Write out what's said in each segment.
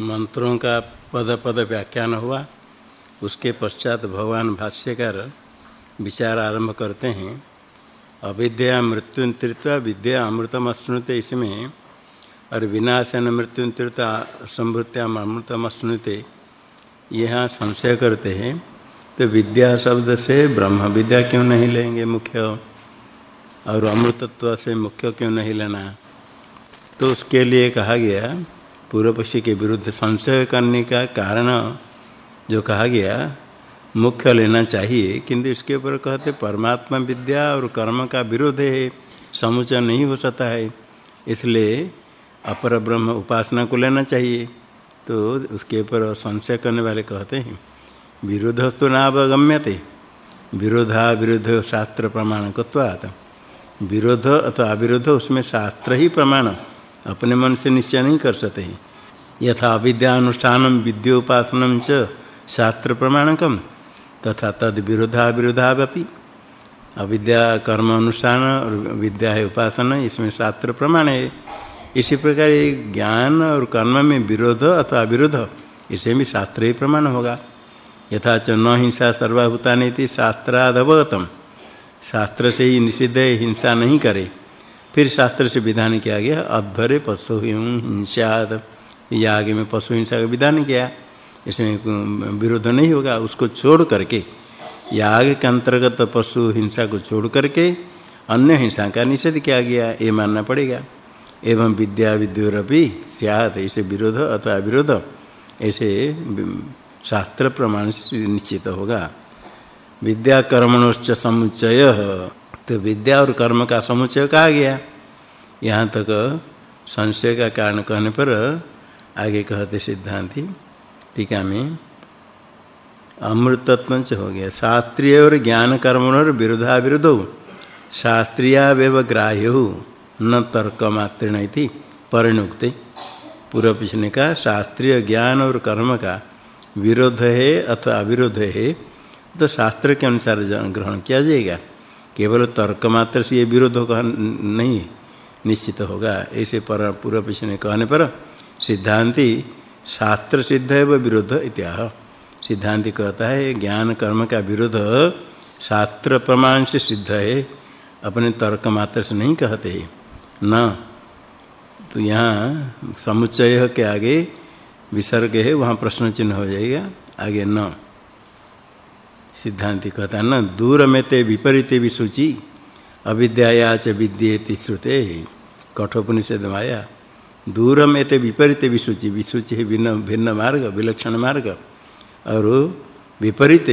मंत्रों का पद पद व्याख्यान हुआ, उसके पश्चात भगवान भाष्यकार विचार आरंभ करते हैं। अविद्या मृत्यु तीर्थवा विद्या अमृतम अश्नुते इसमें, और विनाशन मृत्यु तीर्थ संभृत्याम अमृतम अश्नुते। यहाँ संशय करते हैं तो विद्या शब्द से ब्रह्म विद्या क्यों नहीं लेंगे मुख्य? और अमृतत्व से मुख्य क्यों नहीं लेना? तो उसके लिए कहा गया पूर्व पक्षी के विरुद्ध संशय करने का कारण जो कहा गया, मुख्य लेना चाहिए, किंतु इसके ऊपर कहते परमात्मा विद्या और कर्म का विरोध है, समुचय नहीं हो सकता है। इसलिए अपर ब्रह्म उपासना को लेना चाहिए। तो उसके ऊपर संशय करने वाले कहते हैं विरोधस्तु नावगम्यते विरोधा विरोध शास्त्र प्रमाण प्रमाणकत्वात्, विरोध अथवा अविरोध उसमें शास्त्र ही प्रमाण। अपने मन से निश्चय नहीं कर सकते। यथा विद्यानुष्ठान विद्योपासनम च शास्त्र प्रमाणकम तथा तद विरोधा विरोधावपि अविद्या कर्म अनुष्ठान और विद्या है उपासना, इसमें शास्त्र प्रमाण है। इसी प्रकार ज्ञान और कर्म में विरोध अथवा विरोध इसे भी शास्त्र ही प्रमाण होगा। यथा च न हिंसा सर्वभूतानि शास्त्रादवगतम शास्त्र से ही निषिद्ध, हिंसा नहीं करे। फिर शास्त्र से विधान किया गया, अध्वरे पशु हिंसा या आगे में पशु हिंसा का विधान किया। इसमें विरोध नहीं होगा, उसको छोड़ करके याग के अंतर्गत पशु हिंसा को छोड़ करके अन्य हिंसा का निषेध किया गया, ये मानना पड़ेगा। एवं विद्या विद्योरपि स्यात् ऐसे विरोध अथवा विरोध ऐसे शास्त्र प्रमाण से निश्चित होगा। विद्या कर्मणोश्च समुच्चय। तो विद्या और कर्म का समुच्चय कहा गया। यहाँ तक संशय का कारण कहने पर आगे कहते सिद्धांति, टीका में अमृतत्व हो गया। शास्त्रीय और ज्ञान कर्म और विरोधा विरोधो शास्त्रीयावेव ग्राह्यो न तर्क मात्रेण इति परिणुक्ते। पूर्व पिछले का शास्त्रीय ज्ञान और कर्म का विरोध है अथवा अविरोध है तो शास्त्र के अनुसार ग्रहण किया जाएगा। केवल तर्क मात्र से ये विरोध होगा नहीं, निश्चित होगा। ऐसे पर पूर्व पिछले कहने पर सिद्धांति शास्त्र सिद्ध है विरोध इत्याह। सिद्धांति कहता है, ज्ञान कर्म का विरोध शास्त्र प्रमाण से सिद्ध है। अपने तर्क मात्र से नहीं कहते। न। तो यहाँ समुच्चय के आगे विसर्ग है, वहाँ प्रश्न चिन्ह हो जाएगा। आगे न। सिद्धांति कहता न, दूर में ते विपरीत विसूचि अविद्याया च विद्येति श्रुते, कठोपनिषद माया। दूर में ते विपरीत विसूचि विसूचि है भिन्न भिन्न मार्ग, विलक्षण मार्ग। और विपरीत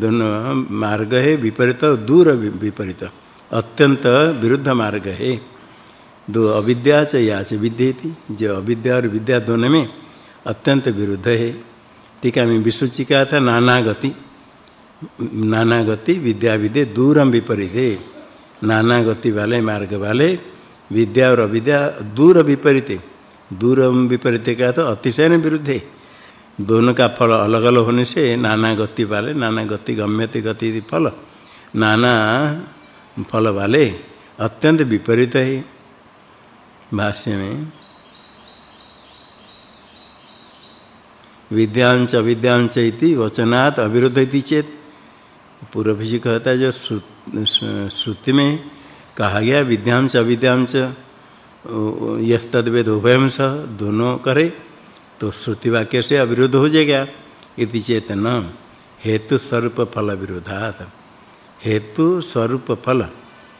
दोनों मार्ग है विपरीत दूर विपरीत। अत्यंत विरुद्ध मार्ग है। दो, अविद्या च या च विद्येति। जो अविद्या और विद्या दोनों में अत्यंत विरुद्ध है। टीका में विसूचि का था नाना गति नाना गति विद्या विद्य दूरम विपरीत। है नाना गति वाले, मार्ग वाले, विद्या और अविद्या दूर विपरीत। दूर विपरीत का तो अतिशय विरुद्ध। है दोनों का फल अलग अलग होने से नाना गति वाले नाना गति गम्यते गति फल। नाना फल वाले अत्यंत विपरीत है। भाष्य में, विद्यांश अविद्यांश इति वचनात् अविरुद्ध इति चेत। पूर्व जी कहता है, जो श्रुति में कहा गया विद्यांश अविद्यांश यस्तद उभयम स दोनों करे तो श्रुति वाक्य से अविरुद्ध हो जाएगा। इति चेतन हेतु स्वरूप फल विरोधात। हेतु स्वरूप फल,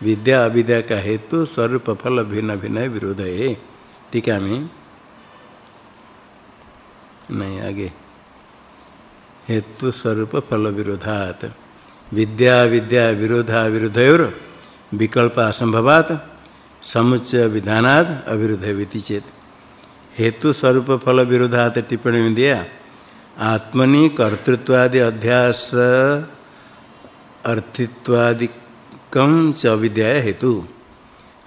विद्या, अविद्या का हेतु स्वरूप फल भिन्न भिन्न विरोध। है टीका में, नहीं, आगे। हेतु स्वरूप फल विरोधात। विद्या विद्या, विरोधा, विरोधयोर, विकल्प असंभवात, समुच्चय विधानाद अविरुद्ध विति चेत हेतु स्वरूप फल विरोधात टिप्पणी में दिया, आत्मनि कर्तृत्वादि अध्यास अर्थित्वादि कम च विद्या हेतु।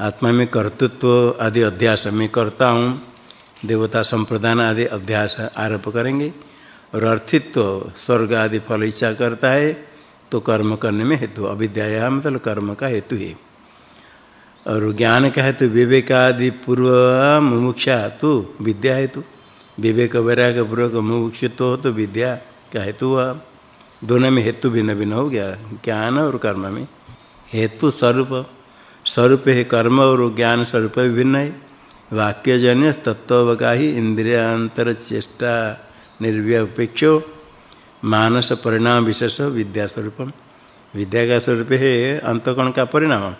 आत्मा में कर्तृत्व आदि अध्यास में करता हूँ, देवता संप्रदान आदि अध्यास आरोप करेंगे। और अर्थित्व, स्वर्ग आदि फल इच्छा करता है तो कर्म करने में हेतु अविद्या मतलब कर्म का हेतु है। और ज्ञान का हेतु विवेकादि पूर्व मुमुक्षा तो विद्या हेतु। विवेक वैराग्य पूर्वक मुमुक्षुत्व हो तो विद्या का हेतु हुआ। दोनों में हेतु भिन्न भिन्न हो गया, ज्ञान और कर्म में। हेतु स्वरूप स्वरूप है कर्म और ज्ञान स्वरूप विभिन्न है। वाक्यजन्य तत्वगाही इंद्रियांतर चेष्टा निर्व्यपेक्षो मानस परिणाम विशेष विद्या स्वरूपम विद्या का स्वरूप है अंतकण का परिणाम।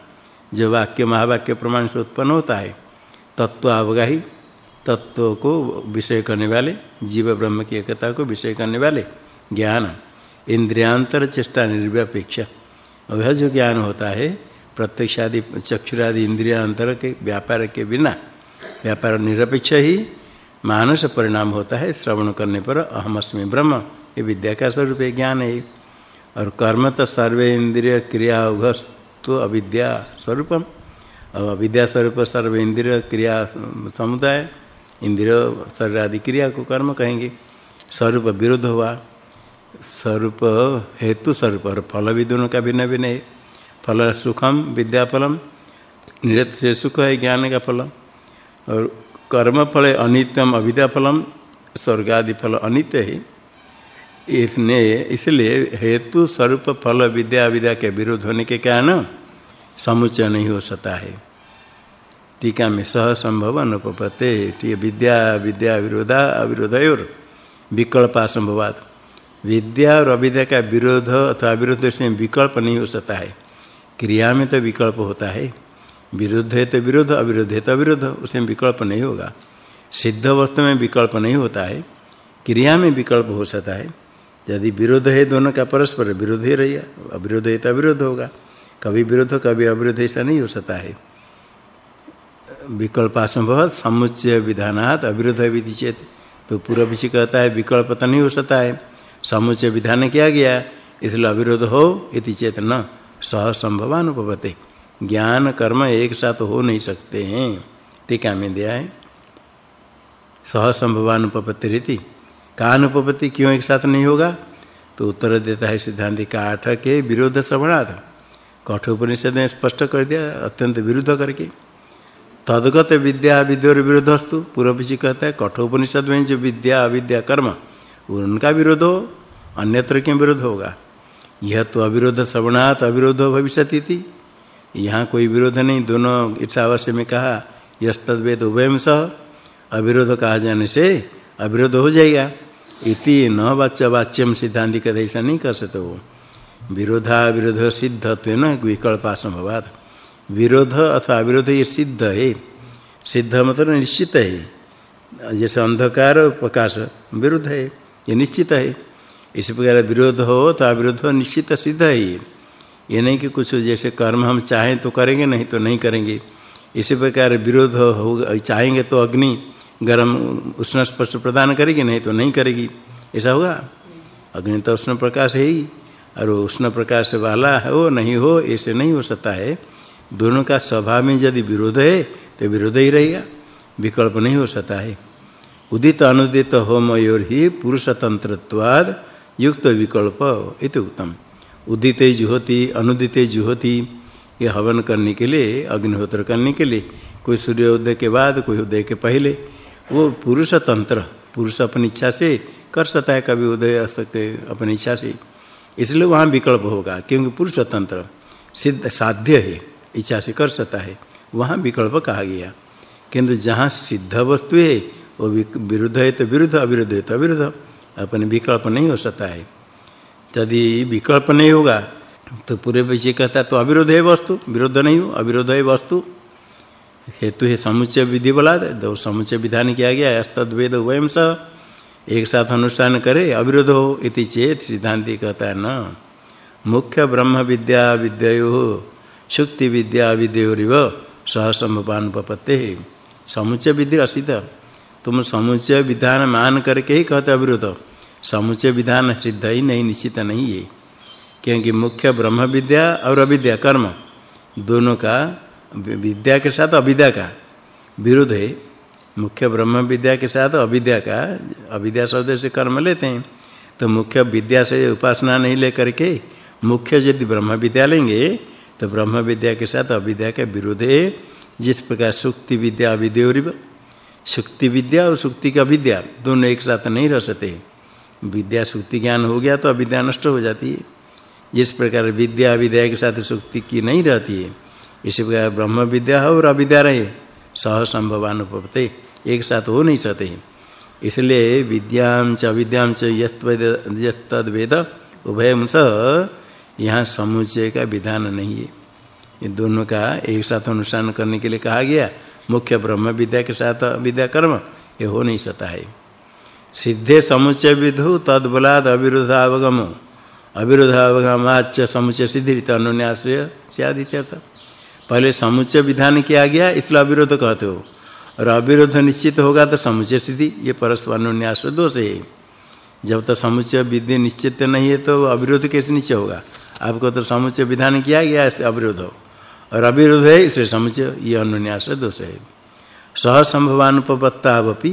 जो वाक्य, महावाक्य प्रमाण से उत्पन्न होता है, तत्व अवगाही, तत्व को विषय करने वाले, जीव ब्रह्म की एकता को विषय करने वाले ज्ञान, इंद्रियांतर चेष्टा निर्व्यपेक्ष वह जो ज्ञान होता है, प्रत्यक्षादि, चक्षुरादि इंद्रियांतर के व्यापार के बिना। व्यापार निरपेक्ष ही मानस परिणाम होता है, श्रवण करने पर अहमस्मि ब्रह्म। ये विद्या का स्वरूप है, ज्ञान है। और कर्म तो सर्वे इंद्रिय क्रिया तो अविद्या स्वरूपम। और अविद्या स्वरूप सर्व इंद्रिय क्रिया समुदाय, इंद्रिय शरीर आदि क्रिया को कर्म कहेंगे। स्वरूप विरुद्ध हुआ। स्वरूप हेतु स्वरूप और फल भी दोनों का भिन्न भिन्न है। फल सुखम विद्याफलम निरत से सुख है, ज्ञान का फल। और कर्म फल अनित्यम, अविद्या फलम। स्वर्ग आदि फल अनित्य है। इसने इसलिए हेतु स्वरूप फल विद्या विद्या के विरोध होने के कारण समुचय नहीं हो सकता है। टीका में सह संभव अनुपपते विद्या विद्या विरोधा, अविरोधयोर, विकल्प असंभवात। विद्या और अविद्या का विरोध अथवा अविरोध से विकल्प नहीं हो सकता है। क्रिया में तो विकल्प होता है। विरुद्ध है तो विरोध, अविरोध है तो अविरोध, उसमें विकल्प नहीं होगा। सिद्ध वस्तु में विकल्प नहीं होता है। क्रिया में विकल्प हो सकता है। यदि विरोध है दोनों का परस्पर विरोध ही रहेगा अविरोध है तो अविरोध होगा। कभी विरोध हो, कभी अविरोध ऐसा नहीं हो सकता है। विकल्प असंभव समुच्चय विधानात अविरोध विधि चेत। तो पूर्व विषय कहता है, विकल्प तो नहीं हो सकता है। समुच्चय विधान किया गया? इसलिए अविरोध हो इति चेत न सह संभवानुपवते ज्ञान, कर्म एक साथ हो नहीं सकते हैं। टीका में दिया है। सह संभवानुपपत्ति रीति। का अनुपपत्ति क्यों एक साथ नहीं होगा? तो उत्तर देता है सिद्धांत काठ के विरोध श्रवणार्थ कठोपनिषद ने स्पष्ट कर दिया, अत्यंत विरुद्ध करके। तदगत विद्या विद्योर विरोधस्तु पूर्व जी कहता है, कठोपनिषद में जो विद्या अविद्या कर्म उनका विरोध हो, अन्यत्र क्यों विरोध होगा? यह तो अविरोध श्रवणात् अविरोध भविष्यति थी। यहाँ कोई विरोध नहीं, दोनों इच्छावश्य में कहा यस्तवेद उभयम सह। अविरोध कहा जाने से अविरोध हो जाएगा। इति न वाच्य वाच्यम सिद्धांति का ऐसा नहीं कर सकते वो विरोधा विरोध सिद्धत्व विकल्प असंभवात विरोध अथवा अविरोध ये सिद्ध है, सिद्ध मतलब निश्चित है। जैसे अंधकार प्रकाश विरुद्ध है, ये निश्चित है। इस प्रकार विरोध हो तो अविरोध हो, निश्चित सिद्ध है ये। ये नहीं कि कुछ जैसे कर्म हम चाहें तो करेंगे, नहीं तो नहीं करेंगे। इसी प्रकार विरोध हो, चाहेंगे तो अग्नि। गर्म उष्ण स्पर्श प्रदान करेगी, नहीं तो नहीं करेगी। ऐसा होगा? अग्नि तो उष्ण प्रकाश है ही, और उष्ण प्रकाश वाला हो नहीं हो, ऐसे नहीं हो सकता है। दोनों का स्वभाव में यदि विरोध है तो विरोध ही रहेगा, विकल्प नहीं हो सकता है। उदित अनुदित होमयोर ही पुरुष तंत्रत्वाद युक्त विकल्प इति उत्तम। उदित जुहोति, अनुदित जुहोति, ये हवन करने के लिए, अग्निहोत्र करने के लिए, कोई सूर्योदय के बाद, कोई उदय के पहले वो पुरुष तंत्र, पुरुष अपनी इच्छा से कर सकता है, कभी उदय अपनी इच्छा से। इसलिए वहाँ विकल्प होगा, क्योंकि पुरुष तंत्र सिद्ध, साध्य है, इच्छा से कर सकता है। वहाँ विकल्प कहा गया। किंतु जहाँ सिद्ध वस्तु है, वो विरुद्ध है तो विरुद्ध, अविरुद्ध है तो अविरुद्ध। अपने विकल्प नहीं हो सकता है। यदि विकल्प नहीं होगा तो पूरे विषय कहता है तो अविरोध है वस्तु, विरुद्ध नहीं हो अविरोध है वस्तु। हेतु है समुच्चय विधि बोला दो समुच्चय विधान किया गया अस्तद वेद वयम स एक साथ अनुष्ठान करे, अविरोध हो इति चेत सिद्धांति कहता है न। मुख्य ब्रह्म विद्या विद्यो शुक्ति विद्या विद्योरिव सहसंभवान पपत्ते समुच्चय विधि असिद्ध तुम समुच्चय विधान मान करके ही कहते अविरोध। समुच्चय विधान सिद्ध ही नहीं, निश्चित नहीं है। क्योंकि मुख्य ब्रह्म विद्या और अविद्या, कर्म, दोनों का विद्या के साथ अविद्या का विरोध है। मुख्य ब्रह्म विद्या के साथ अविद्या का, अविद्या शब्द से कर्म लेते हैं। तो मुख्य विद्या से उपासना नहीं लेकर के मुख्य यदि ब्रह्म विद्या लेंगे तो ब्रह्म विद्या के साथ अविद्या का विरोध है। जिस प्रकार सुक्ति विद्या अविद्योरिव सुक्ति विद्या और सुक्ति का विद्या दोनों एक साथ नहीं रह सकते। विद्या, सुक्ति ज्ञान हो गया तो अविद्या नष्ट हो जाती है। जिस प्रकार विद्या, अविद्या के साथ सुक्ति की नहीं रहती है इसी प्रकार ब्रह्म विद्या हो और अविद्या रहे सह संभवानुपते एक साथ हो नहीं सकते इसलिए विद्याम च अविद्याम च यस्तद वेद उभयम स यहाँ समुच्चय का विधान नहीं है। ये दोनों का एक साथ अनुष्ठान करने के लिए कहा गया, मुख्य ब्रह्म विद्या के साथ विद्या कर्म, ये हो नहीं सकता है। सिद्धे समुच्चय विधु तद बलाद अविरोधावगम अविरोधावगमाच समुच्चय सिद्धि अनुन्यासय स्यादित्यर्थ पहले समुच्चय विधान किया गया, इसलिए अविरोध कहते हो। और अविरोध निश्चित होगा तो समुच्चय सिद्धि, ये परस्पर अनुन्यास दोष है। जब तक समुच्चय विधि निश्चित नहीं है तो अविरोध कैसे निश्चय होगा? आपको तो समुच्चय विधान किया गया, ऐसे अविरोध हो। और अविरोध है, इसलिए समुच्चय, ये अनुन्यास दोष है। सह संभवानुपत्तावपि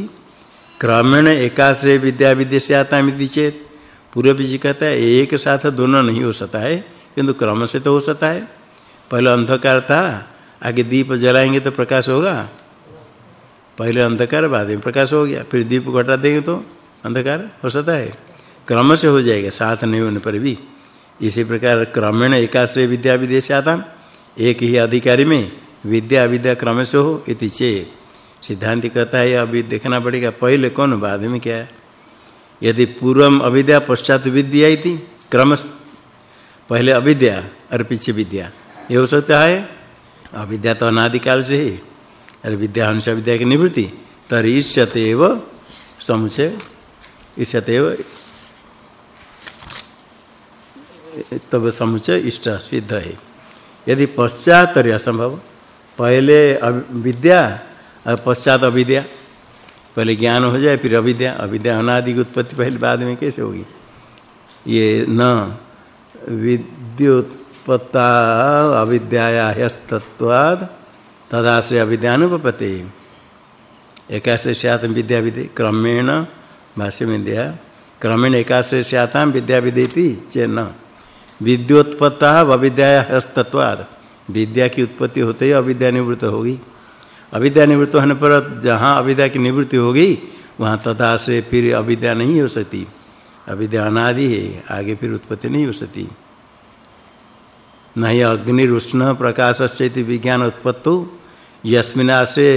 क्रमेण एकाश्रय विद्या विदेश आता है चेत। पूर्व जी कहता है, एक साथ दोनों नहीं हो सकता है, किंतु क्रम से तो हो सकता है। पहले अंधकार था, आगे दीप जलाएँगे तो प्रकाश होगा। पहले अंधकार, बाद में प्रकाश हो गया, फिर दीप घटा देंगे तो अंधकार हो सकता है। क्रम से हो जाएगा साथ नहीं होने पर भी। इसी प्रकार क्रमेण एकाश्रय विद्या विदेश आता एक ही अधिकारी में विद्या विद्या क्रम से हो इति चेत। सिद्धांत कहता है, अभी देखना पड़ेगा, पहले कौन, बाद में क्या? है यदि पूर्वम अविद्या पश्चात विद्या थी क्रम पहले अविद्या और पीछे विद्या। ये हो? सकता है अविद्या तो अनादिकाल से ही। अरे विद्या हंस विद्या की निवृत्ति तरीष्यतेव समुचय इष्यतेव तब समुचय इष्ट सिद्ध है। यदि पश्चात असंभव, पहले विद्या और पश्चात अविद्या। पहले ज्ञान हो जाए, फिर अविद्या। अविद्या अनादि की उत्पत्ति पहले बाद में कैसे होगी? ये न विद्युत पत्ता अविद्याया ह्यस्तत्वाद तदाश्रय अविद्यानुपपते एकाश्रय स्यात विद्या क्रमेण, भाष्य में दिया क्रमेण एकाश्रय स्याताम विद्या चेन्न। विद्योत्पत्ता अविद्याया ह्यस्तत्वाद विद्या की उत्पत्ति होते ही अविद्या निवृत्त होगी। अविद्या निवृत्त होने पर जहाँ अविद्या की निवृत्ति होगी, वहाँ तदाश्रय फिर अविद्या नहीं हो सकती। अविद्या अनादि है, आगे फिर उत्पत्ति नहीं हो सकती। नहीं अग्निरुष्ण प्रकाशश्चेति विज्ञान उत्पत्तु यस्मिनाश्रे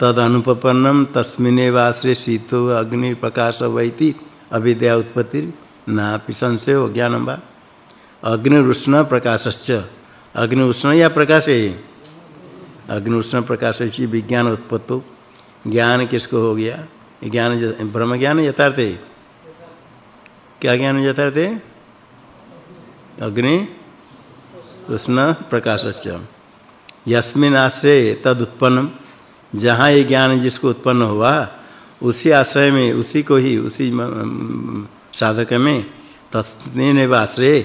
तद अनुपन्नम तस्मिनेवाश्रे शीतो अग्नि प्रकाश वैति अविद्या उत्पत्ति नापि संशय हो ज्ञानम वा अग्निरुष्ण प्रकाशश्च। अग्नि उष्ण या प्रकाश? है अग्नि उष्ण प्रकाश से विज्ञान उत्पत्तो ज्ञान किसको हो गया? ज्ञान ब्रह्म ज्ञान यथार्थ। है क्या ज्ञान यथार्थ? है अग्नि उष्ण प्रकाशच यस्मिन आश्रय तद उत्पन्न जहाँ ये ज्ञान जिसको उत्पन्न हुआ, उसी आश्रय में, उसी को ही, उसी साधक में, तस्मिन आश्रय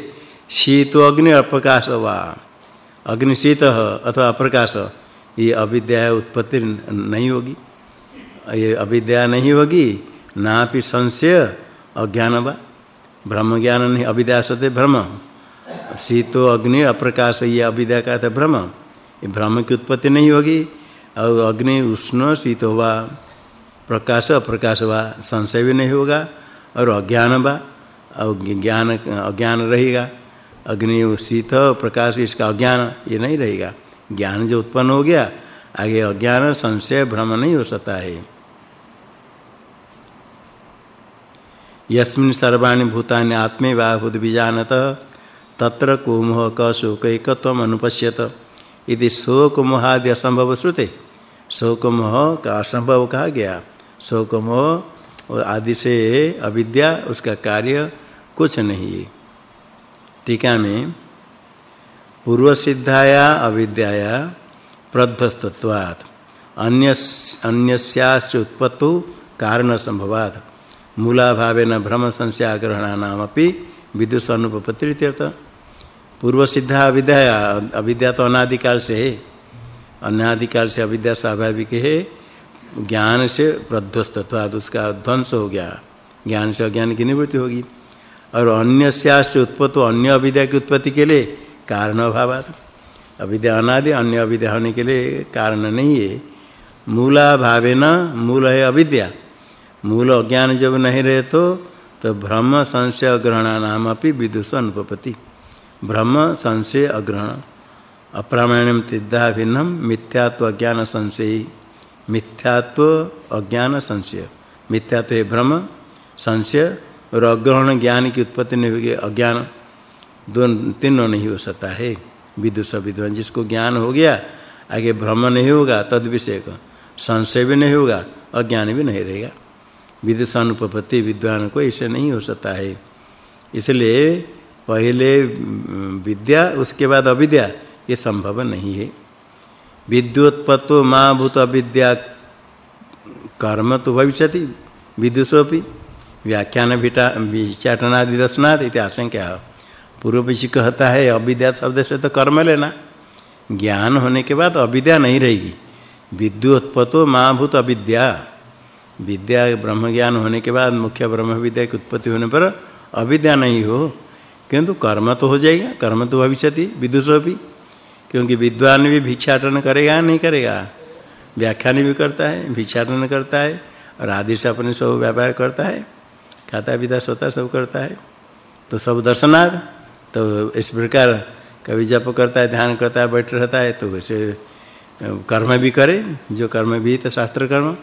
शीत अग्नि अप्रकाश वा अग्नि शीत अथवा अप्रकाश, ये अविद्या उत्पत्ति नहीं होगी। ये अविद्या नहीं होगी ना भी संशय अज्ञान वा ब्रह्म ज्ञान नहीं, अविद्या सत्य ब्रह्म। शीतो अग्नि, अप्रकाश, ये अविद्या का था भ्रम ये भ्रम की उत्पत्ति नहीं होगी। और अग्नि उष्ण शीत हुआ प्रकाश, अप्रकाश हुआ संशय भी नहीं होगा। और अज्ञान बा और ज्ञान, अज्ञान रहेगा। अग्नि शीत प्रकाश, इसका अज्ञान, ये नहीं रहेगा। ज्ञान जो उत्पन्न हो गया, आगे अज्ञान, संशय भ्रम नहीं हो सकता है। यस्मिन सर्वाणि भूतानि वा भूत बीजानतः तत्र कुमोह क शोक एकत्वम अनुपश्यत इति शोक मोहादि असंभव श्रुते शोक मोह का असंभव कहा गया शोक मोह आदि से अविद्या, उसका कार्य कुछ नहीं। है टीका में पूर्व सिद्धाया अविद्याया प्रद्धस्तत्वात् अन्य अन्यस्याश्च उत्पत्तु कारण संभवात् मूलाभावेन भ्रम संशय ग्रहणानामपि विदुष अनुपपत्ति पूर्व सिद्धा अविद्या अविद्या तो अनादिकाल से है। अनादिकाल से अविद्या स्वाभाविक है। ज्ञान से प्रध्वस्तत्वाद उसका ध्वंस हो गया। ज्ञान से अज्ञान की निवृत्ति होगी। और अन्य से उत्पत्ति, अन्य अविद्या की उत्पत्ति के लिए कारण अभाव अविद्या अनादि, अन्य अविद्या होने के लिए कारण नहीं है। मूला भावे न मूल है अविद्या। मूल अज्ञान जब नहीं रहे तो तो भ्रम संशय ग्रहणा नाम अपनी विदुष अनुपति भ्रम संशय अग्रहण। अप्रामाण्यम तिद्धा भिन्नम मिथ्यात्व अज्ञान संशय। मिथ्यात्व अज्ञान संशय। मिथ्यात्व है भ्रम संशय और अग्रहण ज्ञान की उत्पत्ति नहीं होगी, अज्ञान दोनों तीनों नहीं हो सकता है। विदुष विद्वान जिसको ज्ञान हो गया, आगे भ्रम नहीं होगा, तद विषय का संशय भी नहीं होगा, अज्ञान भी नहीं रहेगा। विदुष अनुपपत्ति विद्वान को ऐसे नहीं हो सकता है। इसलिए पहले विद्या, उसके बाद अविद्या, ये संभव नहीं है। विद्योत्पत्तो माँ भूत अविद्या, कर्म तो भविष्यति विदुषोपि व्याख्यान विचाटनादि दर्शनाद इति आशंका। पूर्व पक्षी कहता है, अविद्या शब्द से तो कर्म लेना। ज्ञान होने के बाद अविद्या नहीं रहेगी। विद्योत्पत्तो माँ भूत अविद्या। विद्या ब्रह्म ज्ञान होने के बाद मुख्य ब्रह्म विद्या की उत्पत्ति होने पर अविद्या नहीं हो। किंतु कर्म तो हो जाएगा, कर्म तो भविष्यति विदुषो भी, क्योंकि विद्वान भी भिक्षाटन करेगा, नहीं करेगा। व्याख्यान भी करता है, भिक्षाटन करता है, और आदि से अपने सब व्यापार करता है, खाता पीता, सोता सब करता है। तो सब दर्शनार्थ तो इस प्रकार कभी जप करता है, ध्यान करता है, बैठ रहता है तो वैसे कर्म भी करे, जो कर्म भी तो शास्त्र कर्म,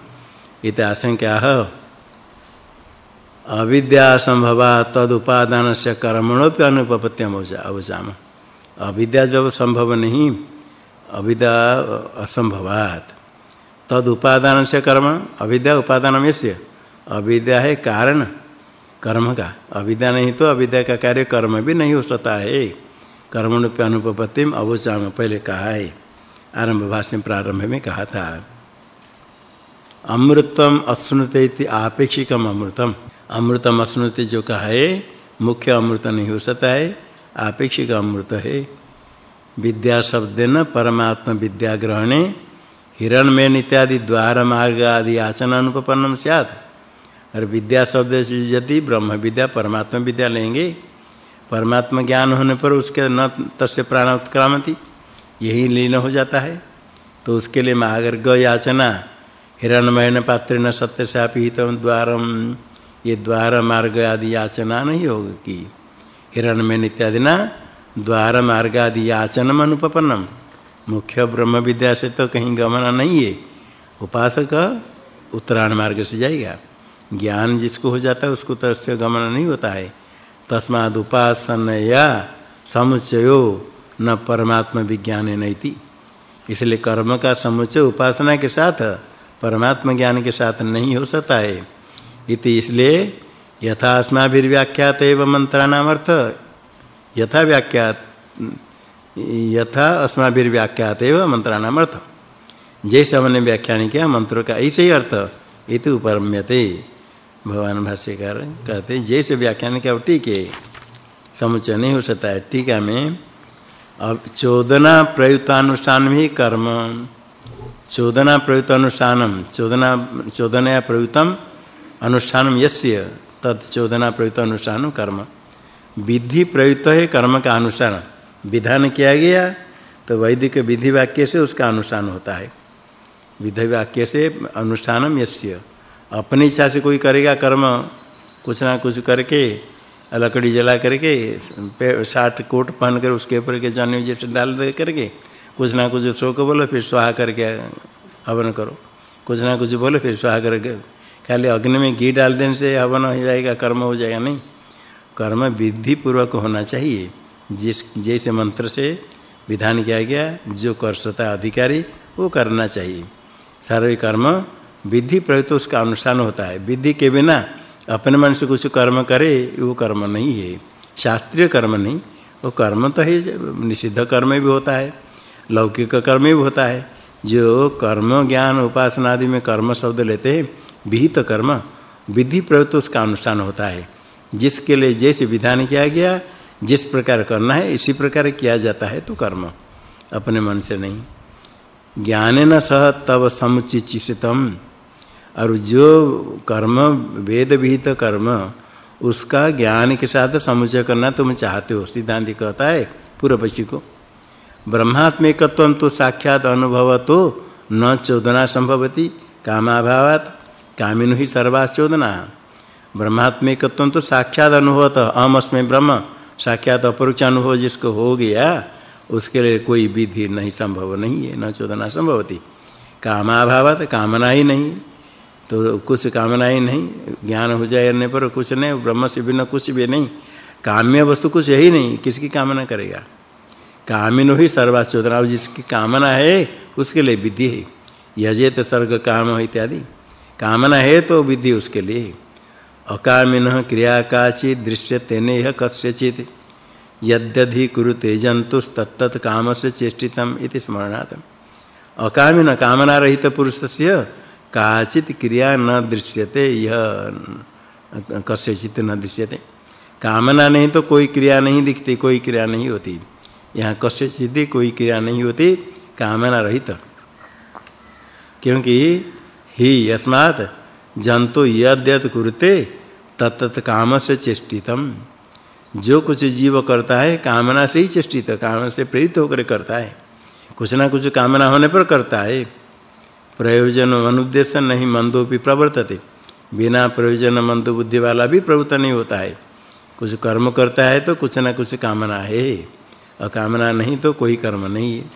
इत आशंका अविद्या संभवा तद उपादान से कर्मणोपि अनुपपत्यम अवजाम। अविद्या जब संभव नहीं, अविद्या असंभवात। तद उपादान से कर्म, अविद्या उपादान से अविद्या है कारण, कर्म का। अविद्या नहीं तो अविद्या का कार्य कर्म भी नहीं हो सकता है। कर्मण पे अनुपपत्तिम अवचाम पहले कहा है। आरंभ भाष्य प्रारंभ में कहा था। अमृतम अश्नुते आपेक्षिकम अमृतम। अमृतम अश्नुते जो कहा है, मुख्य अमृत नहीं हो सकता है, आपेक्षिक अमृत है। विद्या शब्देन परमात्म विद्या ग्रहणे हिरणमय इत्यादि द्वार मार्ग आदि आचरण अनुपन्नम स्यात्। और विद्या शब्द से यदि ब्रह्म विद्या, परमात्मा विद्या लेंगे, परमात्मा ज्ञान होने पर उसके न तस्य प्राण उत्क्रामति, यही लीन हो जाता है। तो उसके लिए मागर ग याचना हिरणमयन पात्रेण सत्य सापिहित द्वारम। ये द्वार मार्ग आदि याचना नहीं होगी कि हिरणमयन इत्यादि ना द्वार मार्ग आदि याचनम अनुपन्नम मुख्य ब्रह्म विद्या से तो कहीं गमन नहीं है। उपासक उत्तरायण मार्ग से जाएगा। ज्ञान जिसको हो जाता है उसको तो गमन नहीं होता है। तस्माद उपासनया समुचयो न परमात्मा विज्ञान नैति। इसलिए कर्म का समुचय उपासना के साथ परमात्मा ज्ञान के साथ नहीं हो सकता है। इति इसलिए यथा अस्माभिर्व्याख्यात एवं मंत्राणाम अर्थ यथा व्याख्यात, यथा अस्माभिर्व्याख्यात एवं मंत्राणाम अर्थ जैसे हमने व्याख्यान किया, मंत्रों का ऐसे ही अर्थ इति उपरम्यते। भगवान भाष्यकार कहते हैं, जैसे व्याख्यान क्या टीके समुचय नहीं हो सकता है टीका में अब चोदना प्रयुक्तानुष्ठान भी कर्म। चोदना प्रयुक्त अनुष्ठानम चोदना, चोदनया प्रयुक्तम अनुष्ठानम यस्य, तत् चोदना प्रयुक्त अनुष्ठान कर्म। विधि प्रयुक्त है कर्म का अनुष्ठान। विधान किया गया तो वैदिक विधि वाक्य से उसका अनुष्ठान होता है। विधि वाक्य से अनुष्ठानम यस्य। अपनी इच्छा से कोई करेगा कर्म, कुछ ना कुछ करके, लकड़ी जला करके साठ कोट पहन कर उसके ऊपर के जनेऊ जैसे डाल दे करके, कुछ ना कुछ शोक बोलो, फिर स्वाहा करके हवन करो। कुछ ना कुछ बोलो, फिर स्वाहा करके खाली अग्नि में घी डाल देने से हवन हो जाएगा, कर्म हो जाएगा नहीं। कर्म विधि पूर्वक होना चाहिए। जिस, जैसे मंत्र से विधान किया गया, जो कर सकता अधिकारी, वो करना चाहिए। सारे कर्म विधि प्रयुक्त उसका अनुष्ठान होता है। विधि के बिना अपने मन से कुछ कर्म करे, वो कर्म नहीं है। शास्त्रीय कर्म नहीं। वो कर्म तो है, निषिद्ध कर्म भी होता है, लौकिक कर्म भी होता है। जो कर्म, ज्ञान, उपासना आदि में कर्म शब्द लेते हैं विहित कर्म, विधि प्रयुक्त उसका अनुष्ठान होता है। जिसके लिए जैसे विधान किया गया, जिस प्रकार करना है, इसी प्रकार किया जाता है तो कर्म। अपने मन से नहीं। ज्ञानेन सह तव समुचितम और जो कर्म, वेद विहित कर्म, उसका ज्ञान के साथ समुचय करना तुम चाहते हो, सिद्धांत कहता है पूर्व पक्षी को। ब्रह्मात्मिकत्व तो साक्षात अनुभव तो न चोदना संभवती कामाभावात। कामिनु ही सर्वाचोदना ब्रह्मात्मिकत्व तो साक्षात अनुभवत, अहम अस्मै ब्रह्म, साक्षात अपरोक्ष अनुभव जिसको हो गया, उसके लिए कोई विधि नहीं, संभव नहीं है, न चोदना संभवती। कामाभावत कामना ही नहीं तो कुछ कामना ही नहीं, ज्ञान हो जाने पर कुछ नहीं, ब्रह्म से बिना कुछ भी नहीं, काम्य वस्तु कुछ है ही नहीं, किसकी कामना करेगा? कामिनो ही सर्वाचोदना जिसकी कामना है, उसके लिए विधि है। यजेत सर्ग काम इत्यादि। कामना है तो विधि उसके लिए। अकामिन क्रिया काचि दृश्यते नेह कस्यचित। यद्यधि कुरुते जंतुस्तत्त काम से चेष्टितम इति स्मरणात् अकामिन कामना रहित पुरुषस्य काचित क्रिया न दृश्यते यह कस्यचित न दृश्यते। कामना नहीं तो कोई क्रिया नहीं दिखती, कोई क्रिया नहीं होती। यहाँ कस्यचित कोई क्रिया नहीं होती कामना रहित क्योंकि ही यस्मात् जंतु यद यद्यत कुरुते तत्त काम से चेष्टितम। जो कुछ जीव करता है, कामना से ही चेष्टित, कामना से प्रेरित होकर करता है। कुछ ना कुछ कामना होने पर करता है। प्रयोजन अनुद्देश्य नहीं मंदोपि प्रवर्तते। बिना प्रयोजन मंद बुद्धि वाला भी प्रवृत्त नहीं होता है। कुछ कर्म करता है तो कुछ ना कुछ कामना है। और कामना नहीं तो कोई कर्म नहीं है।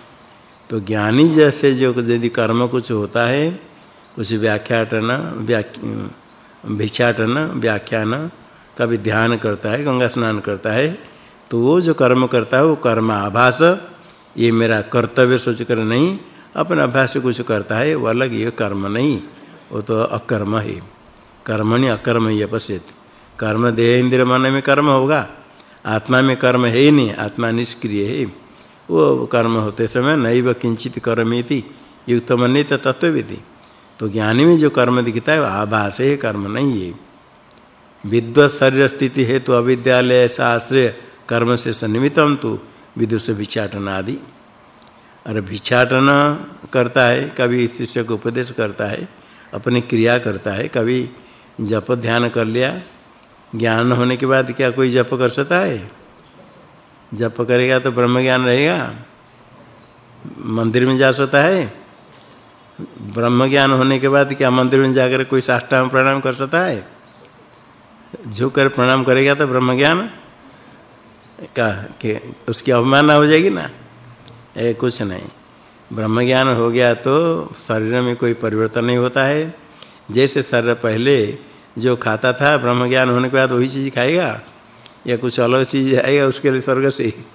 तो ज्ञानी जैसे जो यदि कर्म कुछ होता है कुछ व्याख्याटन भिक्षाटन, व्याख्यान कभी ध्यान करता है, गंगा स्नान करता है तो वो जो कर्म करता है, वो कर्म आभास, ये मेरा कर्तव्य सोचकर नहीं, अपने अभ्यास से कुछ करता है, वो अलग ये कर्म नहीं, वो तो अकर्म है। कर्मणि अकर्म ही पश्यत कर्म देह इंद्र मन में कर्म होगा, आत्मा में कर्म है ही नहीं, आत्मा निष्क्रिय है। वो कर्म होते समय नैव किंचित कर्मेति युक्त मन्यत तत्वविधि तो ज्ञानी में जो कर्म दिखता है आभास है कर्म नहीं है। विद्वत शरीर स्थिति हेतु तो अविद्यालय शास्त्र कर्म से सन्निमितम तो विदुष भिक्षाटन आदि। और भिक्षाटन करता है, कभी शिष्य को उपदेश करता है, अपनी क्रिया करता है, कभी जप ध्यान कर लिया, ज्ञान होने के बाद क्या कोई जप कर सकता है? जप करेगा तो ब्रह्म ज्ञान रहेगा। मंदिर में जा सकता है ब्रह्म ज्ञान होने के बाद क्या मंदिर में जाकर कोई साष्टांग प्रणाम कर सकता है? जो कर प्रणाम करेगा तो ब्रह्म ज्ञान का कि उसकी अवमानना हो जाएगी ना? ए, कुछ नहीं। ब्रह्म ज्ञान हो गया तो शरीर में कोई परिवर्तन नहीं होता है। जैसे शरीर पहले जो खाता था ब्रह्म ज्ञान होने के बाद वही चीज़ खाएगा? या कुछ अलग चीज़ आएगा उसके लिए स्वर्ग से?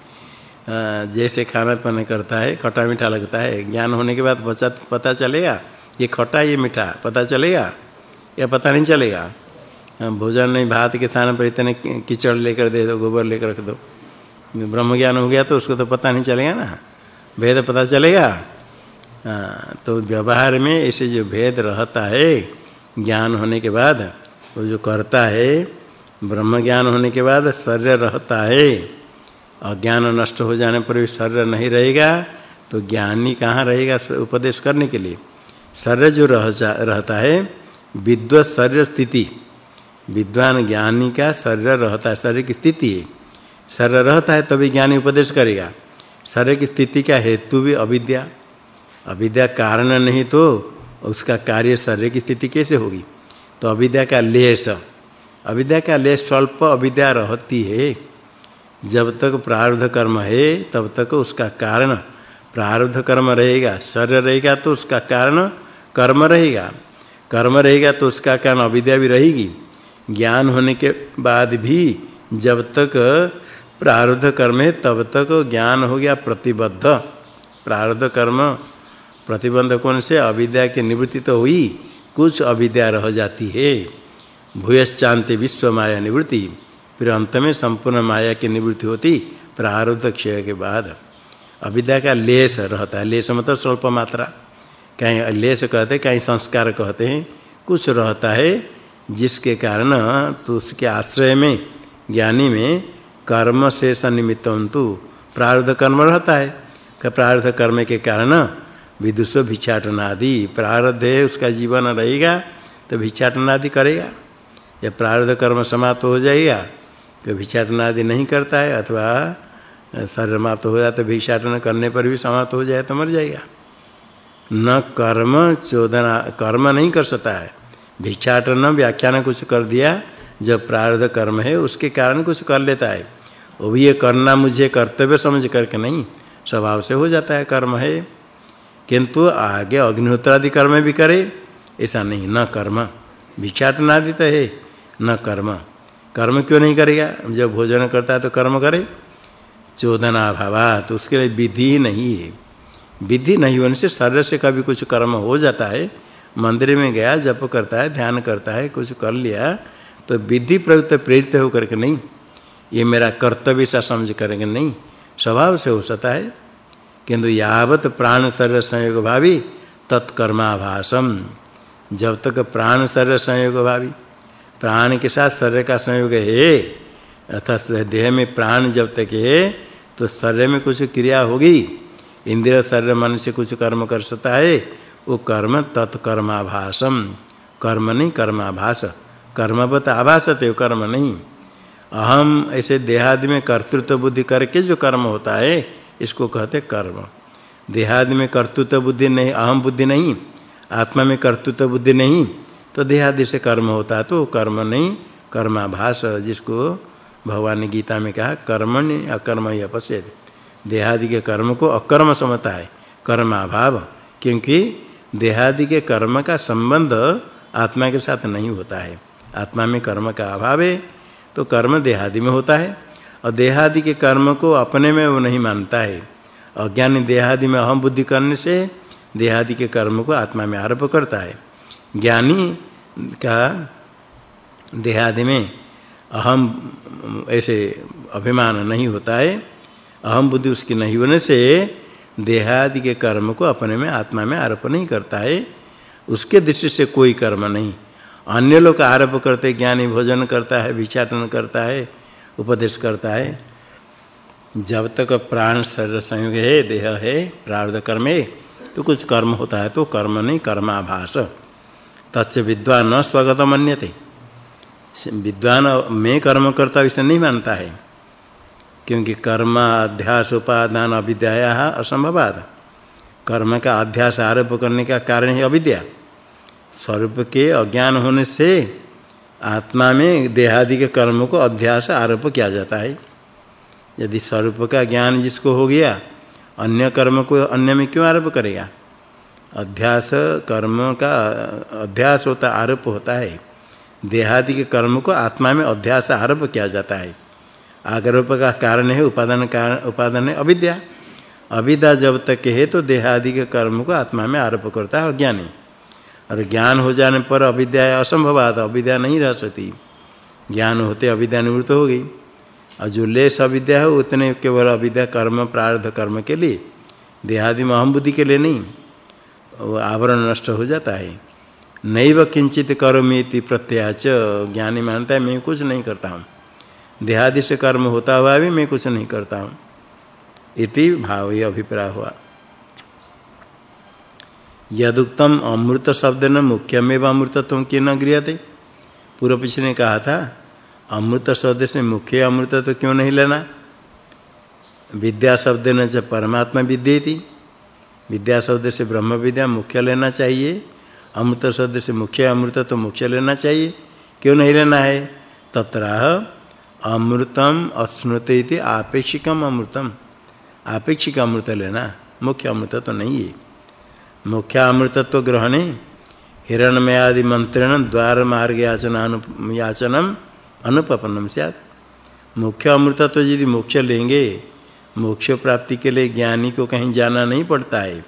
जैसे खाना पाना करता है, खट्टा मीठा लगता है, ज्ञान होने के बाद बचा, पता चलेगा, ये खट्टा ये मीठा, पता चलेगा, या पता नहीं चलेगा। भोजन नहीं, भात के स्थान पर इतने कीचड़ लेकर दे दो, गोबर लेकर रख दो। ब्रह्म ज्ञान हो गया तो उसको तो पता नहीं चलेगा ना। भेद पता चलेगा। तो व्यवहार में ऐसे जो भेद रहता है, ज्ञान होने के बाद, वो जो करता है ब्रह्म ज्ञान होने के बाद शरीर रहता है। अज्ञान नष्ट हो जाने पर भी शरीर नहीं रहेगा तो ज्ञानी कहाँ रहेगा उपदेश करने के लिए? शरीर जो रह रहता है, विद्वत शरीर स्थिति। विद्वान ज्ञानी का शरीर रहता है, शरीर की स्थिति है। शरीर रहता है, तभी ज्ञानी उपदेश करेगा। शरीर की स्थिति का हेतु भी अविद्या। अविद्या कारण नहीं तो उसका कार्य शरीर की स्थिति कैसे होगी? तो अविद्या का लेश अविद्या का लेश स्वल्प अविद्या रहती है। जब तक प्रारब्ध कर्म है, तब तक उसका कारण प्रारब्ध कर्म रहेगा। शरीर रहेगा तो उसका कारण कर्म रहेगा। कर्म रहेगा तो उसका कारण अविद्या भी रहेगी। ज्ञान होने के बाद भी जब तक प्रारब्ध कर्म है, तब तक ज्ञान हो गया प्रतिबद्ध। प्रारब्ध कर्म प्रतिबंध कौन से? अविद्या की निवृत्ति तो हुई, कुछ अविद्या रह जाती है। भूयश्चांति विश्व माया निवृत्ति। फिर अंत में संपूर्ण माया की निवृत्ति होती प्रारब्ध क्षय के बाद। अविद्या का लेस रहता है। लेस मतलब स्वल्प मात्रा। कहीं लेस कहते हैं कहीं संस्कार कहते हैं। कुछ रहता है जिसके कारण तो उसके आश्रय में, ज्ञानी में कर्म से सन्निमित्तम तो प्रारब्ध कर्म रहता है। का प्रारब्ध कर्म के कारण विदुष भिक्षाटन आदि प्रारब्ध है, उसका जीवन रहेगा तो भिक्षाटन आदि करेगा। जब प्रारब्ध कर्म समाप्त हो जाएगा तो भिक्षाटन आदि नहीं करता है, अथवा समाप्त हो जाए तो भिक्षाटन करने पर भी समाप्त हो जाए तो मर जाएगा। न कर्म चोदना, कर्म नहीं कर सकता है। भिक्षाटन व्याख्यान कुछ कर दिया, जब प्रारब्ध कर्म है, उसके कारण कुछ कर लेता है। वो भी ये करना मुझे कर्तव्य समझ करके नहीं, स्वभाव से हो जाता है, कर्म है। किंतु आगे अग्निहोत्रादि कर्म भी करे, ऐसा नहीं, न कर्म। भिक्षाटन आदि तो है, न कर्म। कर्म क्यों नहीं करेगा? जब भोजन करता है तो कर्म करे। चोदना भावा तो उसके लिए विधि नहीं है। विधि नहीं होने से शरीर से कभी कुछ कर्म हो जाता है। मंदिर में गया, जप करता है, ध्यान करता है, कुछ कर लिया तो विधि प्रयुक्त प्रेरित होकर के नहीं। ये मेरा कर्तव्य सा समझ करेंगे नहीं। स्वभाव से हो सकता है। किंतु यावत प्राण शरीर संयोग भावी, तत्कर्माभासम। जब तक प्राण शरीर संयोग भावी। प्राण के साथ शरीर का संयोग है। अर्थात देह में प्राण जब तक है तो शरीर में कुछ क्रिया होगी। इंद्रिय शरीर मन से कुछ कर्म कर सकता है। वो कर्म तत्कर्माभासम। कर्म नहीं, कर्माभास। कर्मवत आभासते कर्म नहीं। अहम ऐसे देहादि में कर्तृत्व बुद्धि करके जो कर्म होता है, इसको कहते कर्म। देहादि में कर्तृत्व बुद्धि नहीं, अहम बुद्धि नहीं। आत्मा में कर्तृत्व बुद्धि नहीं। तो देहादि से कर्म होता है तो कर्म नहीं, कर्माभास, जिसको भगवान ने गीता में कहा कर्मण्य अकर्म ही अपश्यत। देहादि के कर्म को अकर्म समझता है, कर्माभाव, क्योंकि देहादि के कर्म का संबंध आत्मा के साथ नहीं होता है। आत्मा में कर्म का अभाव है तो कर्म देहादि में होता है, और देहादि के कर्म को अपने में वो नहीं मानता है। अज्ञानी देहादि में अहम बुद्धि करने से देहादि के कर्म को आत्मा में आरोप करता है। ज्ञानी का देहादि में अहम ऐसे अभिमान नहीं होता है। अहम बुद्धि उसकी नहीं होने से देहादि के कर्म को अपने में, आत्मा में आरोप नहीं करता है। उसके दृष्टि से कोई कर्म नहीं। अन्य लोग आरोप करते, ज्ञानी भोजन करता है, विचारण करता है, उपदेश करता है। जब तक प्राण शरीर संयोग है, देह है प्रारब्ध कर्म है तो कुछ कर्म होता है तो कर्म नहीं, कर्माभास। तच्च विद्वान न स्वगत मन्यते विद्वान में कर्म करता इसे नहीं मानता है, क्योंकि कर्म, अध्यास, उपादान, अविद्या असंभवाद। कर्म का अध्यास आरोप करने का कारण है अविद्या। स्वरूप के अज्ञान होने से आत्मा में देहादि के कर्म को अध्यास आरोप किया जाता है। यदि स्वरूप का ज्ञान जिसको हो गया, अन्य कर्म को अन्य में क्यों आरोप करेगा? अध्यास कर्म का, अध्यास होता, आरोप होता है। देहादि के कर्म को आत्मा में अध्यास, आरोप किया जाता है। आरोप का कारण है उपादान कारण उपादान है अविद्या। अविद्या जब तक है तो देहादि के कर्म को आत्मा में आरोप करता है अज्ञानी। और ज्ञान हो जाने पर अविद्या असंभव असंभवात अविद्या नहीं रह सकती। ज्ञान होते अविद्या निवृत्त हो गई। और जो लेस अविद्या है, उतने केवल अविद्या कर्म प्रारब्ध कर्म के लिए। देहादि में अहम बुद्धि के लिए नहीं। आवरण नष्ट हो जाता है। नैव किंचित करोमीति प्रत्याच ज्ञानी मानता है, मैं कुछ नहीं करता हूँ। देहादि से कर्म होता हुआ भी मैं कुछ नहीं करता हूँ। इति भाव ये अभिप्राय हुआ। यदुक्तम अमृत शब्द न मुख्यमेव अमृतत्व की न गृहते पूर्व पिछले ने कहा था, अमृत शब्द से मुख्य अमृत तो क्यों नहीं लेना? विद्या शब्द न च परमात्मा विद्येति। विद्या शब्द से ब्रह्म विद्या मुख्य लेना चाहिए। अमृत शब्द से मुख्य अमृत तो मुख्य लेना चाहिए। क्यों नहीं लेना है? तत्राह अमृतम अश्नुते इति आपेक्षिकम अमृतम। आपेक्षिक अमृत लेना मुख्य अमृत तो नहीं है। मुख्य अमृतत्व ग्रहणे हिरणमय आदि मंत्रेण द्वार मार्ग याचना अनु याचनम अनुपपन्नम स्यात्। मुख्य अमृतत्व यदि मोक्ष लेंगे मोक्ष प्राप्ति के लिए ज्ञानी को कहीं जाना नहीं पड़ता है।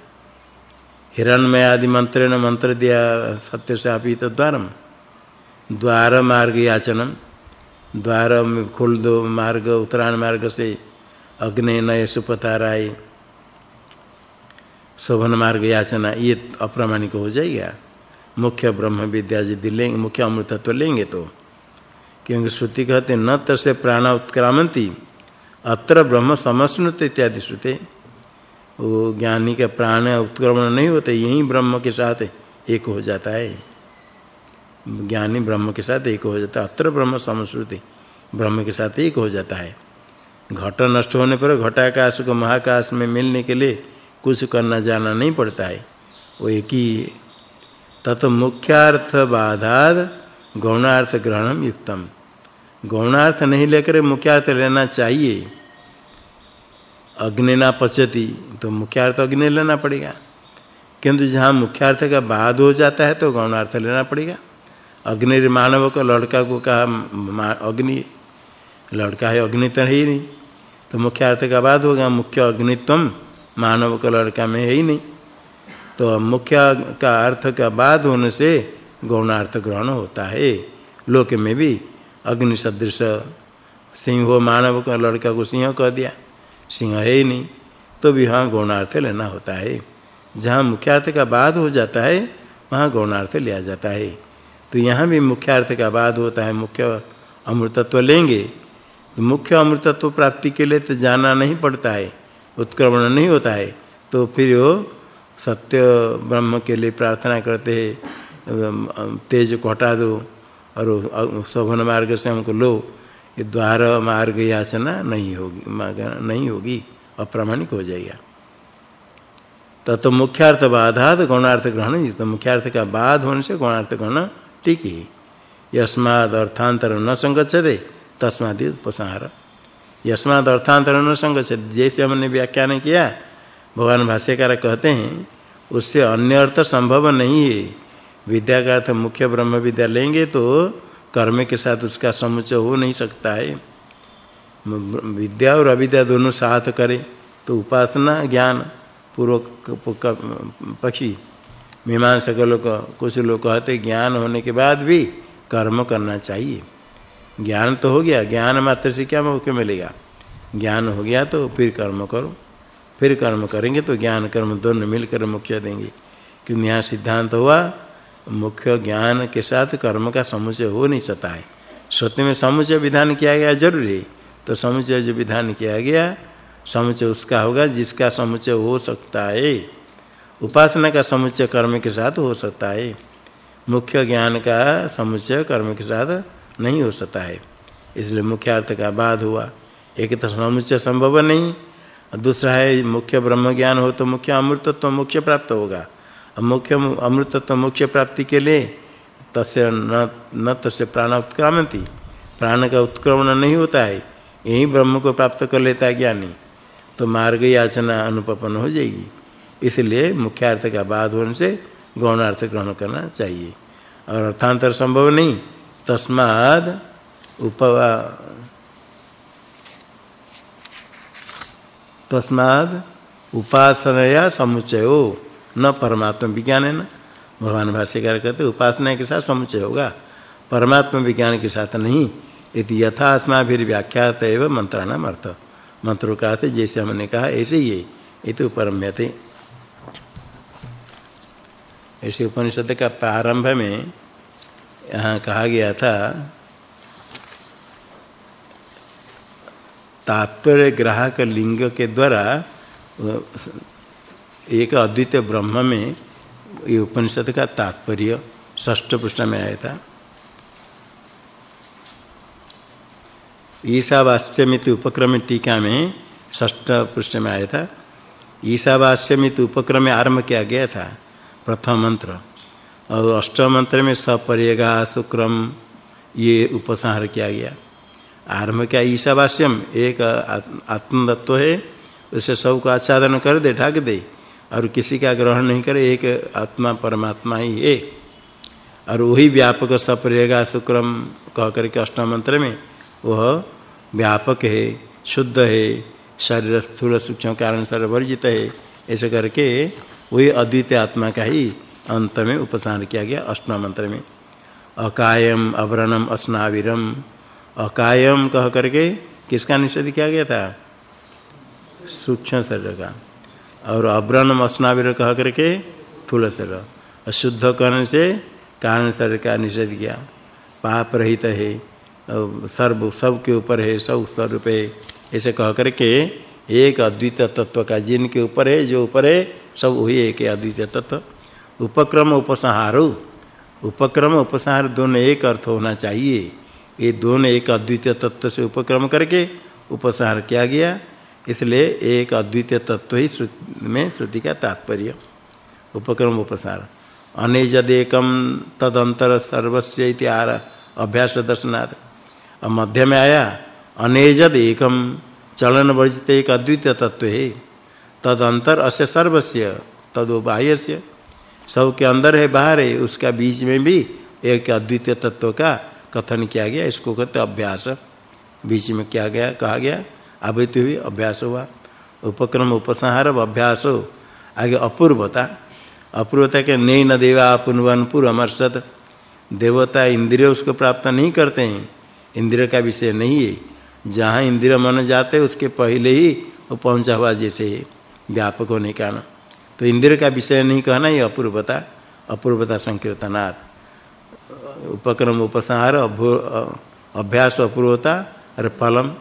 हिरणमय आदि मंत्रेण मंत्र दिया सत्य से आप ही तो द्वारम। द्वार मार्ग याचनम। द्वार खोल दो मार्ग, उत्तरायण मार्ग से अग्नि नय सुपताराय शोभन मार्ग याचना, ये अप्रामाणिक हो जाएगा। मुख्य ब्रह्म विद्या यदि लेंगे, मुख्य अमृतत्व लेंगे तो। क्योंकि श्रुति कहते न तसे प्राण उत्क्रामंती। अत्र ब्रह्म समस्नुत इत्यादि श्रुते। वो ज्ञानी के प्राण उत्क्रमण नहीं होते, यही ब्रह्म के साथ एक हो जाता है। ज्ञानी ब्रह्म के साथ एक हो जाता है, अत्र ब्रह्म समश्रुति ब्रह्म के साथ एक हो जाता है। घट नष्ट होने पर घटाकाश को महाकाश में मिलने के लिए कुछ करना जाना नहीं पड़ता है। वो एक ही तत मुख्यार्थ बाधाद, गौणार्थ ग्रहणम युक्तम। गौणार्थ नहीं लेकर मुख्यार्थ लेना चाहिए। अग्नि ना पचती तो मुख्यार्थ अग्नि लेना पड़ेगा। किंतु जहाँ मुख्यार्थ का बाद हो जाता है तो गौणार्थ लेना पड़ेगा। अग्नि मानव को, लड़का को कहा अग्नि, लड़का है, अग्नि तो है ही नहीं। तो मुख्यार्थ का बाद होगा, मुख्य अग्नित्वम, मानव का, लड़का में है ही नहीं। तो मुख्य का अर्थ का बाद होने से गौणार्थ ग्रहण होता है। लोक में भी अग्नि सदृश सिंह हो मानव का लड़का को सिंह कह दिया। सिंह है ही नहीं तो भी हाँ गौणार्थ लेना होता है। जहाँ मुख्यार्थ का बाद हो जाता है, वहाँ गौणार्थ लिया जाता है। तो यहाँ भी मुख्यार्थ का बाद होता है, मुख्य अमृतत्व लेंगे। तो मुख्य अमृतत्व प्राप्ति के लिए तो जाना नहीं पड़ता है, उत्क्रमण नहीं होता है। तो फिर वो सत्य ब्रह्म के लिए प्रार्थना करते हैं तेज को हटा दो। और शोभन मार्ग से हमको लो, ये द्वार मार्ग याचना नहीं होगी नहीं होगी, अप्रामाणिक हो जाएगा। तत् मुख्यार्थ बाधात गौणार्थ ग्रहण तो मुख्यार्थ का बाध होने से गौणार्थ ग्रहण ठीक है। यस्माद अर्थांतर न संगच्छते, तस्माद उपसंहार। यस्माद अर्थांतर न संगच्छते, जैसे हमने व्याख्यान किया, भगवान भाष्यकार कहते हैं, उससे अन्य अर्थ संभव नहीं है। विद्या का अर्थ मुख्य ब्रह्म विद्या लेंगे तो कर्म के साथ उसका समुचय हो नहीं सकता है। विद्या और अविद्या दोनों साथ करें तो उपासना, ज्ञान, पूर्वक पक्षी मीमांसक लोग, कुछ लोग कहते ज्ञान होने के बाद भी कर्म करना चाहिए। ज्ञान तो हो गया, ज्ञान मात्र से क्या मौके मिलेगा? ज्ञान हो गया तो फिर कर्म करो। फिर कर्म करेंगे तो ज्ञान कर्म दोनों मिलकर मुख्य देंगे। क्योंकि यहाँ सिद्धांत हुआ मुख्य ज्ञान के साथ कर्म का समुचय हो नहीं सकता है। सत्य में समुचय विधान किया गया ज़रूरी तो समुचय जो विधान किया गया समुचय उसका होगा जिसका समुचय हो सकता है। उपासना का समुचय कर्म के साथ हो सकता है। मुख्य ज्ञान का समुचय कर्म के साथ नहीं हो सकता है। इसलिए मुख्य अर्थ का बाद हुआ। एक तो समुचय संभव नहीं दूसरा है मुख्य ब्रह्म ज्ञान हो तो मुख्य अमृतत्व तो मुख्य प्राप्त होगा। मुख्य अमृतत्व मोक्ष प्राप्ति के लिए तस्य न न तस्य प्राण उत्क्रामंति प्राण का उत्क्रमण नहीं होता है, यही ब्रह्म को प्राप्त कर लेता है ज्ञानी। तो मार्ग याचना अनुपपन हो जाएगी। इसलिए मुख्यार्थ का बाद होने से गौणार्थ ग्रहण करना चाहिए। और अर्थांतर संभव नहीं, तस्माद उपवा, तस्माद उपासनया समुचयो न परमात्म विज्ञान है न? भगवान भाष्यकार कहते, उपासना के साथ समुचय होगा। परमात्म विज्ञान के साथ नहीं यदि यथा अस्माभिर व्याख्यात एवं मंत्राणाम अर्थ। मंत्रों का अर्थ, जैसे हमने कहा, ऐसे ही है। ये तो परम्यते ऐसे उपनिषद का प्रारंभ में यहाँ कहा गया था, तात्पर्य ग्राहक लिंग के द्वारा एक अद्वितीय ब्रह्म में ये उपनिषद का तात्पर्य षष्ठ पृष्ठ में आया था। ईशावास्यमित उपक्रम टीका में षष्ठ पृष्ठ में आया था। ईशावास्यमित उपक्रम में आरंभ किया गया था, प्रथम मंत्र। और अष्टम मंत्र में सपर्यगा शुक्रम ये उपसंहार किया गया। आरंभ किया ईशावास्यम, एक आत्मतत्व है, उसे सबको आच्छादन कर दे, ढक दे। और किसी का ग्रहण नहीं करे, एक आत्मा परमात्मा ही है। और वही व्यापक सपरेगा शुक्रम कह करके अष्टम मंत्र में, वह व्यापक है, शुद्ध है, शरीर स्थूल सूक्ष्म कारण सर्व वर्जित है। ऐसे करके वही अद्वितीय आत्मा का ही अंत में उपसार किया गया अष्टम मंत्र में। अकायम अवरणम अस्नाविरम। अकायम कह करके किसका निषेध किया गया था? सूक्ष्म शरीर का। और अब्रन स्नाविर कह करके थूल शरीर अशुद्ध करने से कारण शरीर का निषेध किया। पाप रहित है सर्व सब के ऊपर है, सब स्वरूप है। ऐसे कह करके एक अद्वितीय तत्व का जिनके ऊपर है, जो ऊपर है, सब वही एक अद्वितीय तत्व। उपक्रम उपसंहार उपक्रम उपसंहार दोनों एक अर्थ होना चाहिए। ये दोनों एक अद्वितीय तत्व से उपक्रम करके उपसंहार किया गया। इसलिए एक अद्वितीय तत्व ही में श्रुति का तात्पर्य उपक्रम उपसार। अनेजदेकम तदंतर सर्वस्व इति आर अभ्यास दर्शनाथ और मध्य में आया अनेजद एकम चलन वर्जित एक अद्वितीय तत्व है। तदंतर अस्य सर्वस्य, तदो बाह्य से सब के अंदर है, बाहर है, उसका बीच में भी एक अद्वितीय तत्व का कथन किया गया, इसको कहते अभ्यास। बीच में क्या गया, कहा गया आवृत्ति हुई, अभ्यास हुआ। उपक्रम, उपसंहार, अभ्यास हो। आगे अपूर्वता। अपूर्वता के नई न देवा, पुनवन पूर्वमर्षत देवता इंद्रिय उसको प्राप्त नहीं करते हैं। इंद्रिय का विषय नहीं है। जहाँ इंद्रिय मन जाते, उसके पहले ही वो पहुँचा हुआ जैसे व्यापक होने का ना तो इंद्रिय का विषय नहीं कहना, ये अपूर्वता। अपूर्वता संकीर्तनात्। उपक्रम, उपसंहार अभ्यास, अपूर्वता, और फलम।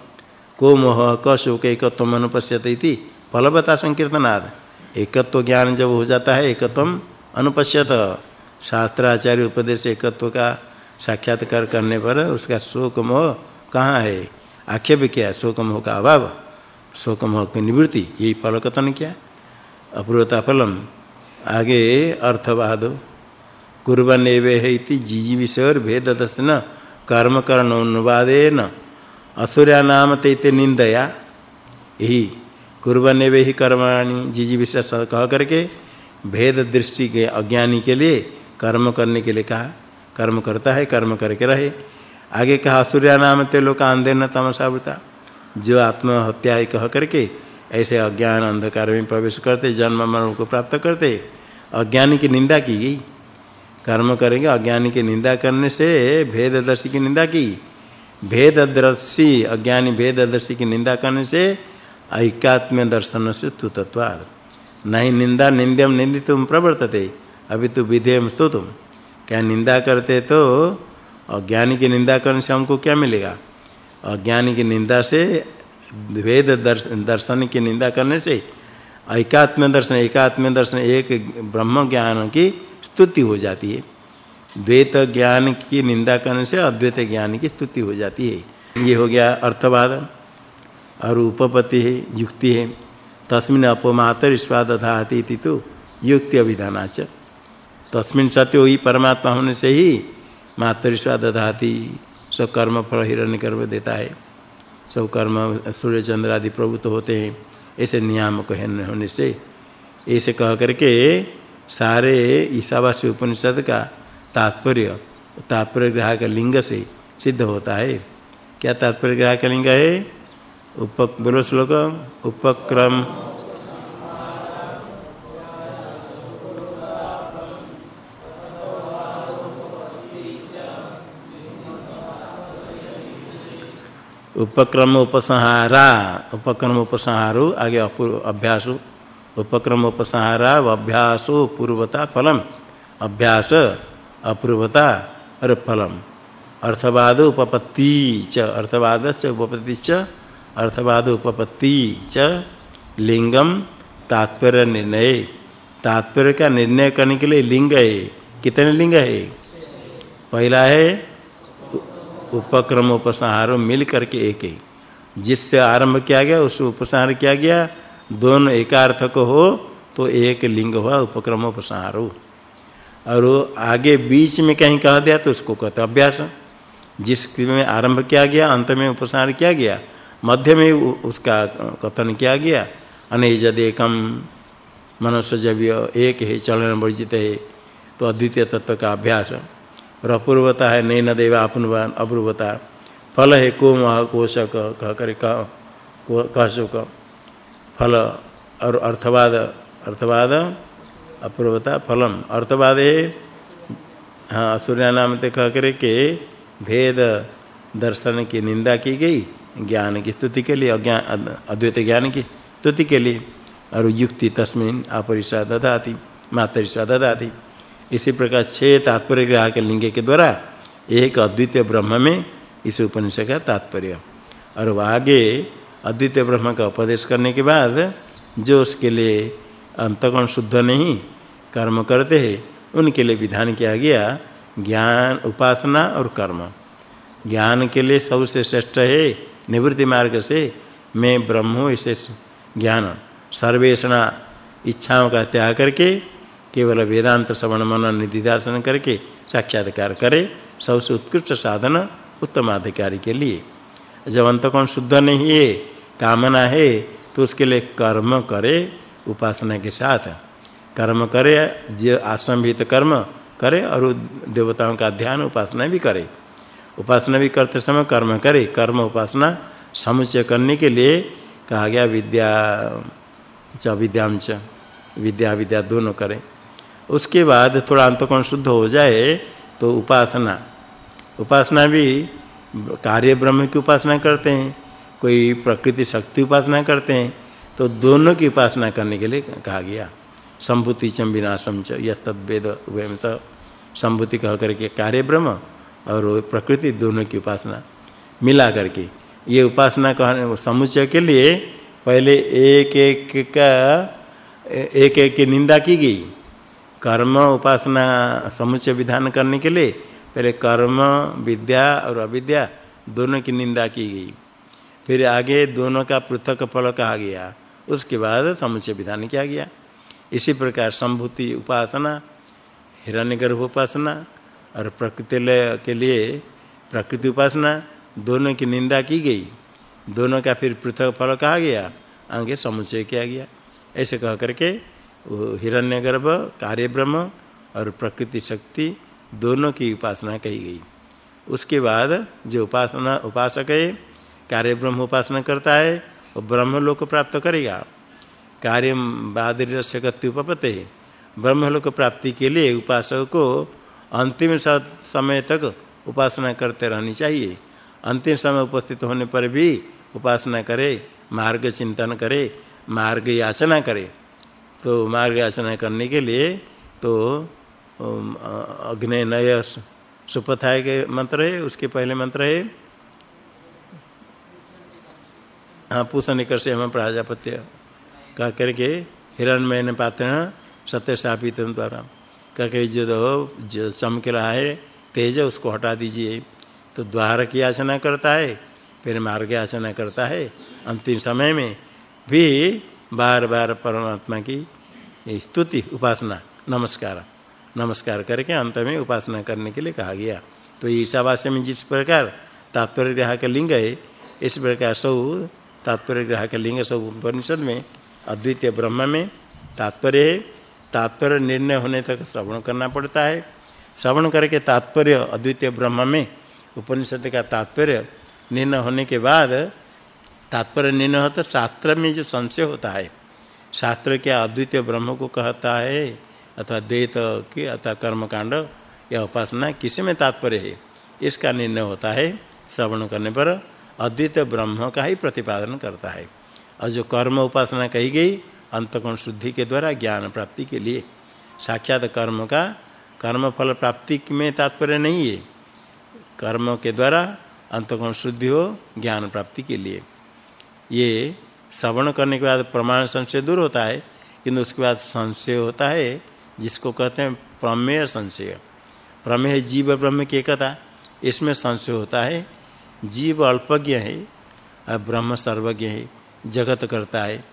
को मोह क शोक एकत्व अनुपश्यत इति। फलवता संकीर्तनाद। एकत्व ज्ञान जब हो जाता है, एकत्व अनुपश्यत। शास्त्राचार्य उपदेश एकत्व का साक्षात्कार करने पर उसका शोक मोह कहाँ है? आक्षेप किया शोक मोह का अभाव। शोक मोह की निवृत्ति, यही फल कथन किया? अपूर्वता फलम। आगे अर्थवाद। कुर्बन एवे इति जीजी विषय भेद दर्शन कर्म करण अनुवादेन असुर्या नाम ते निंदया। यही कुर्बन वे ही कर्माणि, जीजी विषय कह करके भेद दृष्टि के अज्ञानी के लिए कर्म करने के लिए कहा। कर्म करता है, कर्म करके रहे। आगे कहा असुर्या नाम ते लोग आंदेन तमसावृता जो आत्महत्या कह करके ऐसे अज्ञान अंधकार में प्रवेश करते, जन्म मरण को प्राप्त करते, अज्ञानी की निंदा की गई। कर्म करेंगे, अज्ञानी की निंदा करने से भेद भेददर्शी की निंदा की। भेददर्शी, अज्ञानी भेददर्शी की निंदा करने से, ऐकात्म्य दर्शन से तुतत्वाद नहीं निंदा निंद्यम निंदितुम प्रवर्तते, अभी तो विधेयम स्तुतुम। क्या निंदा करते तो अज्ञानी की निंदा करने से हमको क्या मिलेगा? अज्ञानी की निंदा से वेद दर्शन की निंदा करने से एकात्म दर्शन एकात्म दर्शन एक ब्रह्म ज्ञान की स्तुति हो जाती है। द्वैत ज्ञान की निंदा करने से अद्वैत ज्ञान की स्तुति हो जाती है। ये हो गया अर्थवाद और उपपत्ति है, युक्ति है। तस्मिन अपमातर स्वादधाति इति तो युक्ति अभिधानाच। तस्मिन सत्य वही परमात्मा होने से ही मातर स्वादधाति सब कर्म फल हिरण्य कर्म देता है। सब कर्म सूर्य चंद्र आदि प्रभु तो होते हैं। ऐसे नियामक होने से। ऐसे कह करके सारे ईशावासी उपनिषद का तात्पर्य। तात्पर्य ग्रह का लिंग से सिद्ध होता है। क्या तात्पर्य ग्रह का लिंग है? उप बोलो श्लोक। उपक्रम। उपक्रम उपसंहारा। उपक्रम उपसंहारो। आगे अभ्यास। उपक्रम उपसंहारा। अभ्यासो पूर्वता फलम। अभ्यास। अपूर्वता और फलम। अर्थवाद उपपत्ति च अर्थवाद से उपपत्ति च, अर्थवाद उपपत्ति च, लिंगम तात्पर्य निर्णय। तात्पर्य का निर्णय करने के लिए लिंग है। कितने लिंग है? पहला है उपक्रम उपसंहार मिल करके एक ही। जिससे आरंभ किया गया, उस उपसंहार किया गया। दोनों एकार्थक हो तो एक लिंग हुआ उपक्रम उपसंहार और आगे बीच में कहीं कह दिया तो उसको कहते अभ्यास। जिस में आरंभ किया गया, अंत में उपसार किया गया, मध्य में उसका कथन किया गया अनेजद एकम मनुष्य जब एक है, चलन वर्जित है तो अद्वितीय तत्व का अभ्यास। और अपूर्वता है, नैन देवा अपनवान, अपूर्वता। फल है को मह कह कर कह सुक फल और अर्थवाद अर्थवाद अपूर्वता फलम। अर्थवाद, है हाँ सूर्य नाम ते कह कर के भेद दर्शन की निंदा की गई, ज्ञान की स्तुति के लिए अज्ञान अद्वैत ज्ञान की स्तुति के लिए, और युक्ति तस्मिन अपरिषा ददाति, मातरिषा ददाति। इसी प्रकार छह तात्पर्य ग्रह के लिंग के द्वारा एक अद्वितीय ब्रह्म में इस उपनिषद का तात्पर्य। और आगे अद्वितीय ब्रह्म का उपदेश करने के बाद, जो उसके लिए अंतगुण शुद्ध नहीं कर्म करते हैं, उनके लिए विधान किया गया ज्ञान, उपासना और कर्म। ज्ञान के लिए सबसे श्रेष्ठ है निवृत्ति मार्ग से मैं ब्रह्म इसे ज्ञान, सर्वेषणा इच्छाओं का त्याग करके, केवल वेदांत श्रवण मन निधिदासन करके साक्षात्कार करे, सबसे उत्कृष्ट साधन उत्तम अधिकारी के लिए। जब अंतकोण शुद्ध नहीं है, कामना है तो उसके लिए कर्म करे, उपासना के साथ। कर्म करे, जो आश्रमभित कर्म करे और देवताओं का ध्यान उपासना भी करे। उपासना भी करते समय कर्म करे। कर्म उपासना समुच्चय करने के लिए कहा गया विद्या, च विद्याम च, विद्या विद्या दोनों करें। उसके बाद थोड़ा अंतकोण शुद्ध हो जाए तो उपासना। उपासना भी कार्य ब्रह्म की उपासना करते हैं, कोई प्रकृति शक्ति उपासना करते हैं तो दोनों की उपासना करने के लिए कहा गया। संभूति चम विनाशम च, यस्तद्वेद उभयम स संभूति कह करके कार्य ब्रह्म और प्रकृति दोनों की उपासना मिला करके। ये उपासना कहने समुच्चय के लिए पहले एक एक का, एक एक की निंदा की गई। कर्म उपासना समुच्चय विधान करने के लिए पहले कर्म, विद्या और अविद्या दोनों की निंदा की गई। फिर आगे दोनों का पृथक फल कहा गया। उसके बाद समुच्चय विधान किया गया। इसी प्रकार संभूति उपासना हिरण्य गर्भ उपासना और प्रकृति के लिए प्रकृति उपासना दोनों की निंदा की गई। दोनों का फिर पृथक फल कहा गया, आगे समुच्चय किया गया। ऐसे कह करके वो हिरण्य गर्भ कार्य ब्रह्म और प्रकृति शक्ति दोनों की उपासना कही गई। उसके बाद जो उपासना, उपासक है कार्य ब्रह्म उपासना करता है, वो ब्रह्म लोक प्राप्त करेगा। कार्य गति उपपते ब्रह्म लोक प्राप्ति के लिए उपासक को अंतिम समय तक उपासना करते रहनी चाहिए। अंतिम समय उपस्थित होने पर भी उपासना करे, मार्ग चिंतन करे, मार्ग याचना करे। तो मार्ग याचना करने के लिए तो अग्नि नय सुपथाय के मंत्र है, उसके पहले मंत्र है। हाँ पूषण निकर से हम प्राजापत्य कह करके हिरणमय ने पात्र सत्य सापित द्वारा। कह के जो जो चमक रहा है, तेज उसको हटा दीजिए। तो द्वार की याचना करता है, फिर मार्ग याचना करता है। अंतिम समय में भी बार बार परमात्मा की स्तुति, उपासना, नमस्कार नमस्कार करके अंत में उपासना करने के लिए कहा गया। तो ईशावास्य में जिस प्रकार तात्पर्य ग्रह का लिंग है, इस प्रकार सब तात्पर्य ग्रह का लिंग सब उपनिषद में अद्वितीय ब्रह्म में तात्पर्य है। तात्पर्य निर्णय होने तक श्रवण करना पड़ता है। श्रवण करके तात्पर्य अद्वितीय ब्रह्म में उपनिषद का तात्पर्य निर्णय होने के बाद तात्पर्य निर्णय होता शास्त्र में जो संशय होता है। शास्त्र क्या अद्वितीय ब्रह्म को कहता है? अथवा द्वैत की अथवा कर्मकांड या उपासना किसी में तात्पर्य है? इसका निर्णय होता है, श्रवण करने पर अद्वितीय ब्रह्म का ही प्रतिपादन करता है। और जो कर्म उपासना कही गई, अंतकोण शुद्धि के द्वारा ज्ञान प्राप्ति के लिए। साक्षात कर्म का, कर्म फल प्राप्ति में तात्पर्य नहीं है। कर्म के द्वारा अंतकोण शुद्धि हो, ज्ञान प्राप्ति के लिए। ये श्रवण करने के बाद प्रमाण संशय दूर होता है, किंतु उसके बाद संशय होता है, जिसको कहते हैं प्रमेय संशय। प्रमेय जीव ब्रह्म की एकता, इसमें संशय होता है। जीव अल्पज्ञ है, और ब्रह्म सर्वज्ञ है। जगत करता है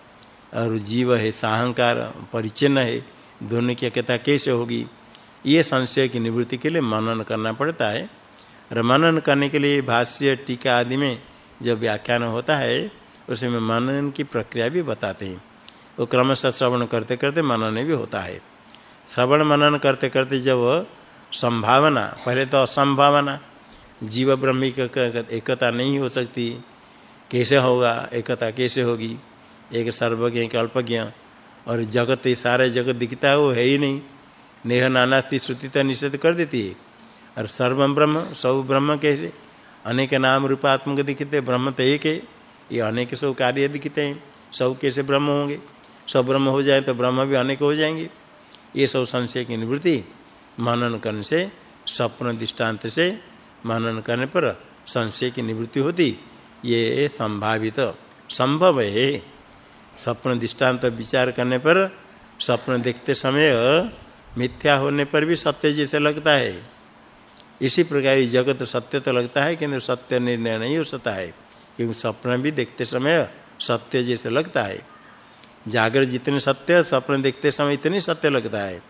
और जीव है, साहंकार, परिचिन्न है, दोनों की एकता कैसे होगी? ये संशय की निवृत्ति के लिए मनन करना पड़ता है। और मनन करने के लिए भाष्य, टीका आदि में जब व्याख्यान होता है, उसमें मनन की प्रक्रिया भी बताते हैं। वो क्रमशः श्रवण करते करते मनन भी होता है। श्रवण मनन करते करते जब संभावना, पहले तो असंभावना, जीव ब्रह्मी एकता नहीं हो सकती कैसे होगा? एकता कैसे होगी? एक सर्वज्ञ, एक अल्पज्ञ। और जगत, ये सारे जगत दिखता है, वो है ही नहीं। नेह, नानास्ति श्रुति तो निषेध कर देती है। और सर्वम ब्रह्म, सब ब्रह्म कैसे अनेक नाम रूपात्मक दिखते ब्रह्म तो एक है। ये अनेक सब कार्य दिखते हैं। सब कैसे ब्रह्म होंगे? सब ब्रह्म हो जाए तो ब्रह्म भी अनेक हो जाएँगे। ये सब संशय की निवृत्ति मनन करने से, स्वप्न दृष्टांत से मनन करने पर संशय की निवृत्ति होती। ये संभावित। संभव है। स्वप्न दृष्टांत विचार करने पर स्वप्न देखते समय मिथ्या होने पर भी सत्य जैसे लगता है। इसी प्रकार जगत सत्य तो लगता है, किंतु सत्य निर्णय नहीं हो सकता है, क्योंकि स्वप्न भी देखते समय सत्य जैसे लगता है। जागर जितने सत्य स्वप्न देखते समय इतने सत्य लगता है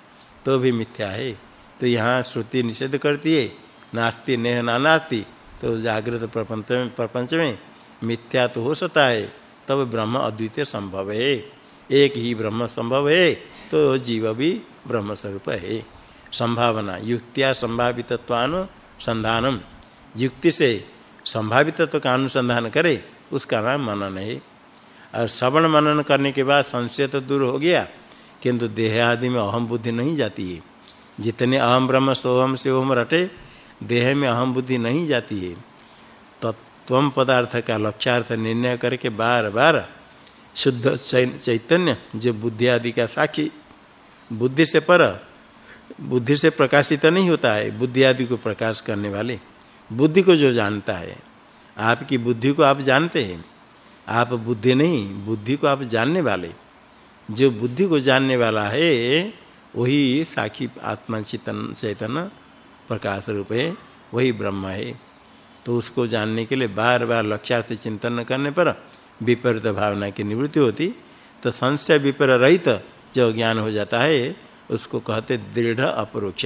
तो भी मिथ्या है। तो यहाँ श्रुति निषेध करती है, नास्ति नेह ना नास्ति तो जागृत प्रपंच में प्रपंच में मिथ्या तो हो सकता है, तब ब्रह्म अद्वितीय संभव है। एक ही ब्रह्म संभव है तो जीव भी ब्रह्म स्वरूप है। संभावना, युक्तिया संभावितत्वानुसंधानम युक्ति से संभावितत्व का अनुसंधान करे, उसका नाम मनन है। और श्रवण मनन करने के बाद संशय तो दूर हो गया, किंतु देह आदि में अहम बुद्धि नहीं जाती है। जितने अहम ब्रह्म, सोहम से रटे देह में अहम बुद्धि नहीं जाती है तत्व पदार्थ का लक्ष्यार्थ निर्णय करके बार बार शुद्ध चैतन्य जो बुद्धि आदि का साक्षी, बुद्धि से पर, बुद्धि से प्रकाशित नहीं होता है, बुद्धि आदि को प्रकाश करने वाले, बुद्धि को जो जानता है, आपकी बुद्धि को आप जानते हैं, आप बुद्धि नहीं, बुद्धि को आप जानने वाले, जो बुद्धि को जानने वाला है, वही साक्षी आत्मा चेतन चैतन्य प्रकाश रूप है वही ब्रह्म है। तो उसको जानने के लिए बार बार लक्ष्यार्थ चिंतन करने पर विपरीत भावना की निवृत्ति होती। तो संशय विपर रहित जो ज्ञान हो जाता है, उसको कहते दृढ़ अपरोक्ष।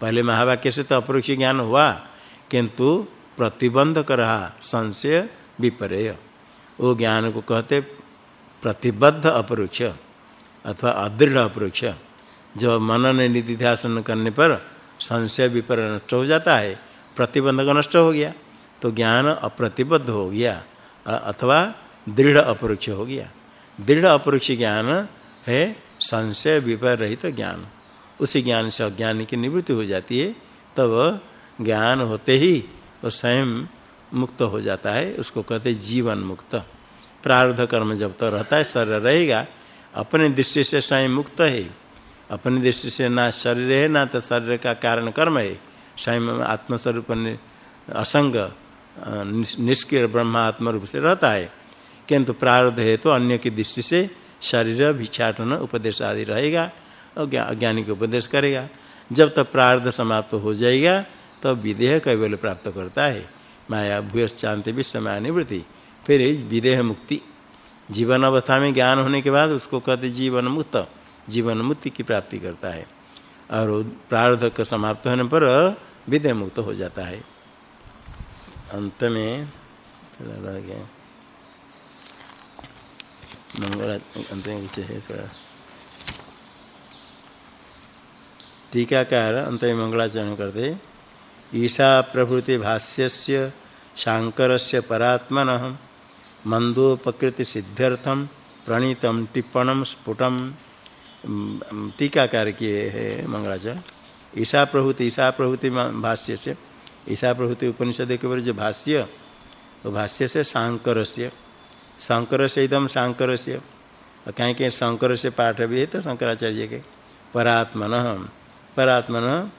पहले महावाक्य से तो अपरोक्ष ज्ञान हुआ, किंतु प्रतिबंध कर रहा संशय विपर्य। वो ज्ञान को कहते प्रतिबद्ध अपरोक्ष अथवा अदृढ़ अपरोक्ष। जो मनन निधि ध्यान करने पर संशय विपर नष्ट हो जाता है प्रतिबंधक नष्ट हो गया तो ज्ञान अप्रतिबद्ध हो गया अथवा दृढ़ अपरोक्ष हो गया। दृढ़ अपरोक्ष ज्ञान है संशय विपर रहित तो ज्ञान। उसी ज्ञान से अज्ञान की निवृत्ति हो जाती है, तब ज्ञान होते ही वो स्वयं मुक्त हो जाता है, उसको कहते जीवन मुक्त। प्रारब्ध कर्म जब तक तो रहता है सर रहेगा, अपने दृष्टि से स्वयं मुक्त है। अपनी दृष्टि से ना शरीर है, ना तो शरीर का कारण कर्म है। स्वयं आत्मस्वरूप असंग निष्क्रिय ब्रह्मात्म रूप से रहता है। किंतु प्रारब्ध है तो अन्य की दृष्टि से शरीर भिक्षाटन उपदेश आदि रहेगा और अज्ञानी को उपदेश करेगा। जब तक प्रारब्ध समाप्त हो जाएगा, तब विदेह कैवल्य प्राप्त करता है। माया भूयस शांति विश्व माया निवृत्ति फिर विदेह मुक्ति। जीवन अवस्था में ज्ञान होने के बाद उसको कहते जीवन मुक्त। जीवन मुक्ति की प्राप्ति करता है। और प्रारब्ध का समाप्त होने पर विदेह मुक्त हो जाता है। अंत में मंगल, अंत में कुछ है टीकाकार अंत में मंगलाचरण करते ईशा प्रभृति भाष्यस्य शांकरस्य परात्मन मंदोपकृति सिद्ध्यर्थम प्रणीतम टिप्पणम स्फुटम। टीकाकार किए है मंगलाचरण ईशा प्रभृति ईशा प्रभृति भाष्य से ईशा प्रभृति उपनिषद के ऊपर जो भाष्य, वो भाष्य से शांकर से शंकर से एकदम शंकर से कहीं कहीं शंकर से पाठ भी है तो शंकराचार्य के। परात्मन। परात्मन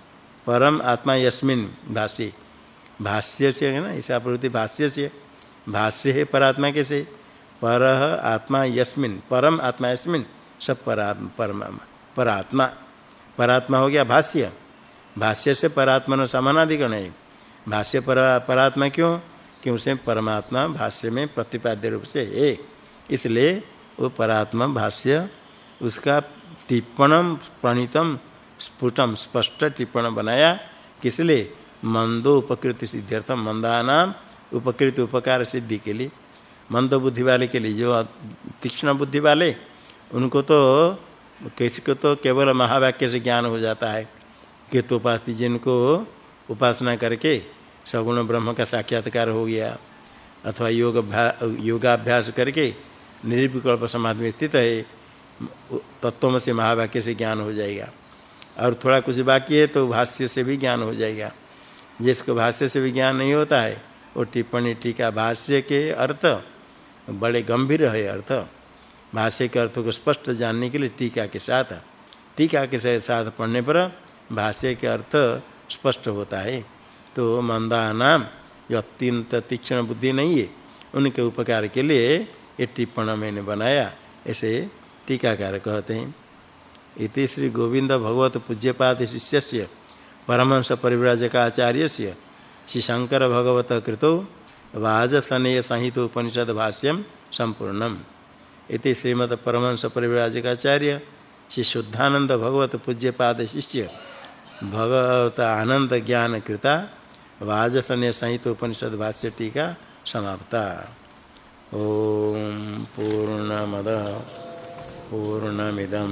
परम आत्मा यस्मिन भाष्य। भाष्य से है ना ईसा प्रवृत्ति भाष्य से भाष्य है परात्मा के से पर आत्मा यस्मिन। परम आत्मा यस्मिन। सब परम, परात्मा। परात्मा हो गया भाष्य। भाष्य से परात्मा न समानाधिकरण है। भाष्य पर, परात्मा क्यों? कि उसे परमात्मा भाष्य में प्रतिपाद्य रूप से है। इसलिए वो परात्मा भाष्य, उसका टिप्पणम प्रणीतम स्फुटम स्पष्ट टिप्पण बनाया। किसलिए मंदो उपकृति सिद्ध्यर्थम, मंदानाम उपकृति उपकार सिद्धि के लिए। मंद बुद्धि वाले के लिए, जो तीक्ष्ण बुद्धि वाले उनको तो किसी को तो केवल महावाक्य से ज्ञान हो जाता है। कि तो उपासती जिनको उपासना करके सगुण ब्रह्म का साक्षात्कार हो गया, अथवा योग योगाभ्यास करके निर्विकल्प समाधि में स्थित है तत्वम से महावाक्य से ज्ञान हो जाएगा। और थोड़ा कुछ बाकी है तो भाष्य से भी ज्ञान हो जाएगा। जिसको भाष्य से भी ज्ञान नहीं होता है, वो टिप्पणी, टीका भाष्य के अर्थ बड़े गंभीर है अर्थ। भाष्य के अर्थ को स्पष्ट जानने के लिए टीका के साथ, टीका के साथ पढ़ने पर भाष्य के अर्थ स्पष्ट होता है। तो मंदा नाम जो अत्यंत तीक्ष्ण बुद्धि नहीं है। उनके उपकार के लिए ये टिप्पण मैंने बनाया ऐसे टीकाकार कहते हैं। इति श्री गोविंद भगवत पूज्यपाद शिष्य से परमहंस परिव्राजक आचार्य से श्री शंकर भगवत कृतो वाजसनेय संहित उपनिषद भाष्यम संपूर्णम। इति श्रीमद परमहंस परिव्राजकाचार्य श्री शुद्धानंद भगवत पूज्य पाद शिष्य भगवत आनंद ज्ञान कृता वाजसने संहित उपनिषद भाष्य टीका समाप्ता। ओम पूर्णमद पूर्णमिदम।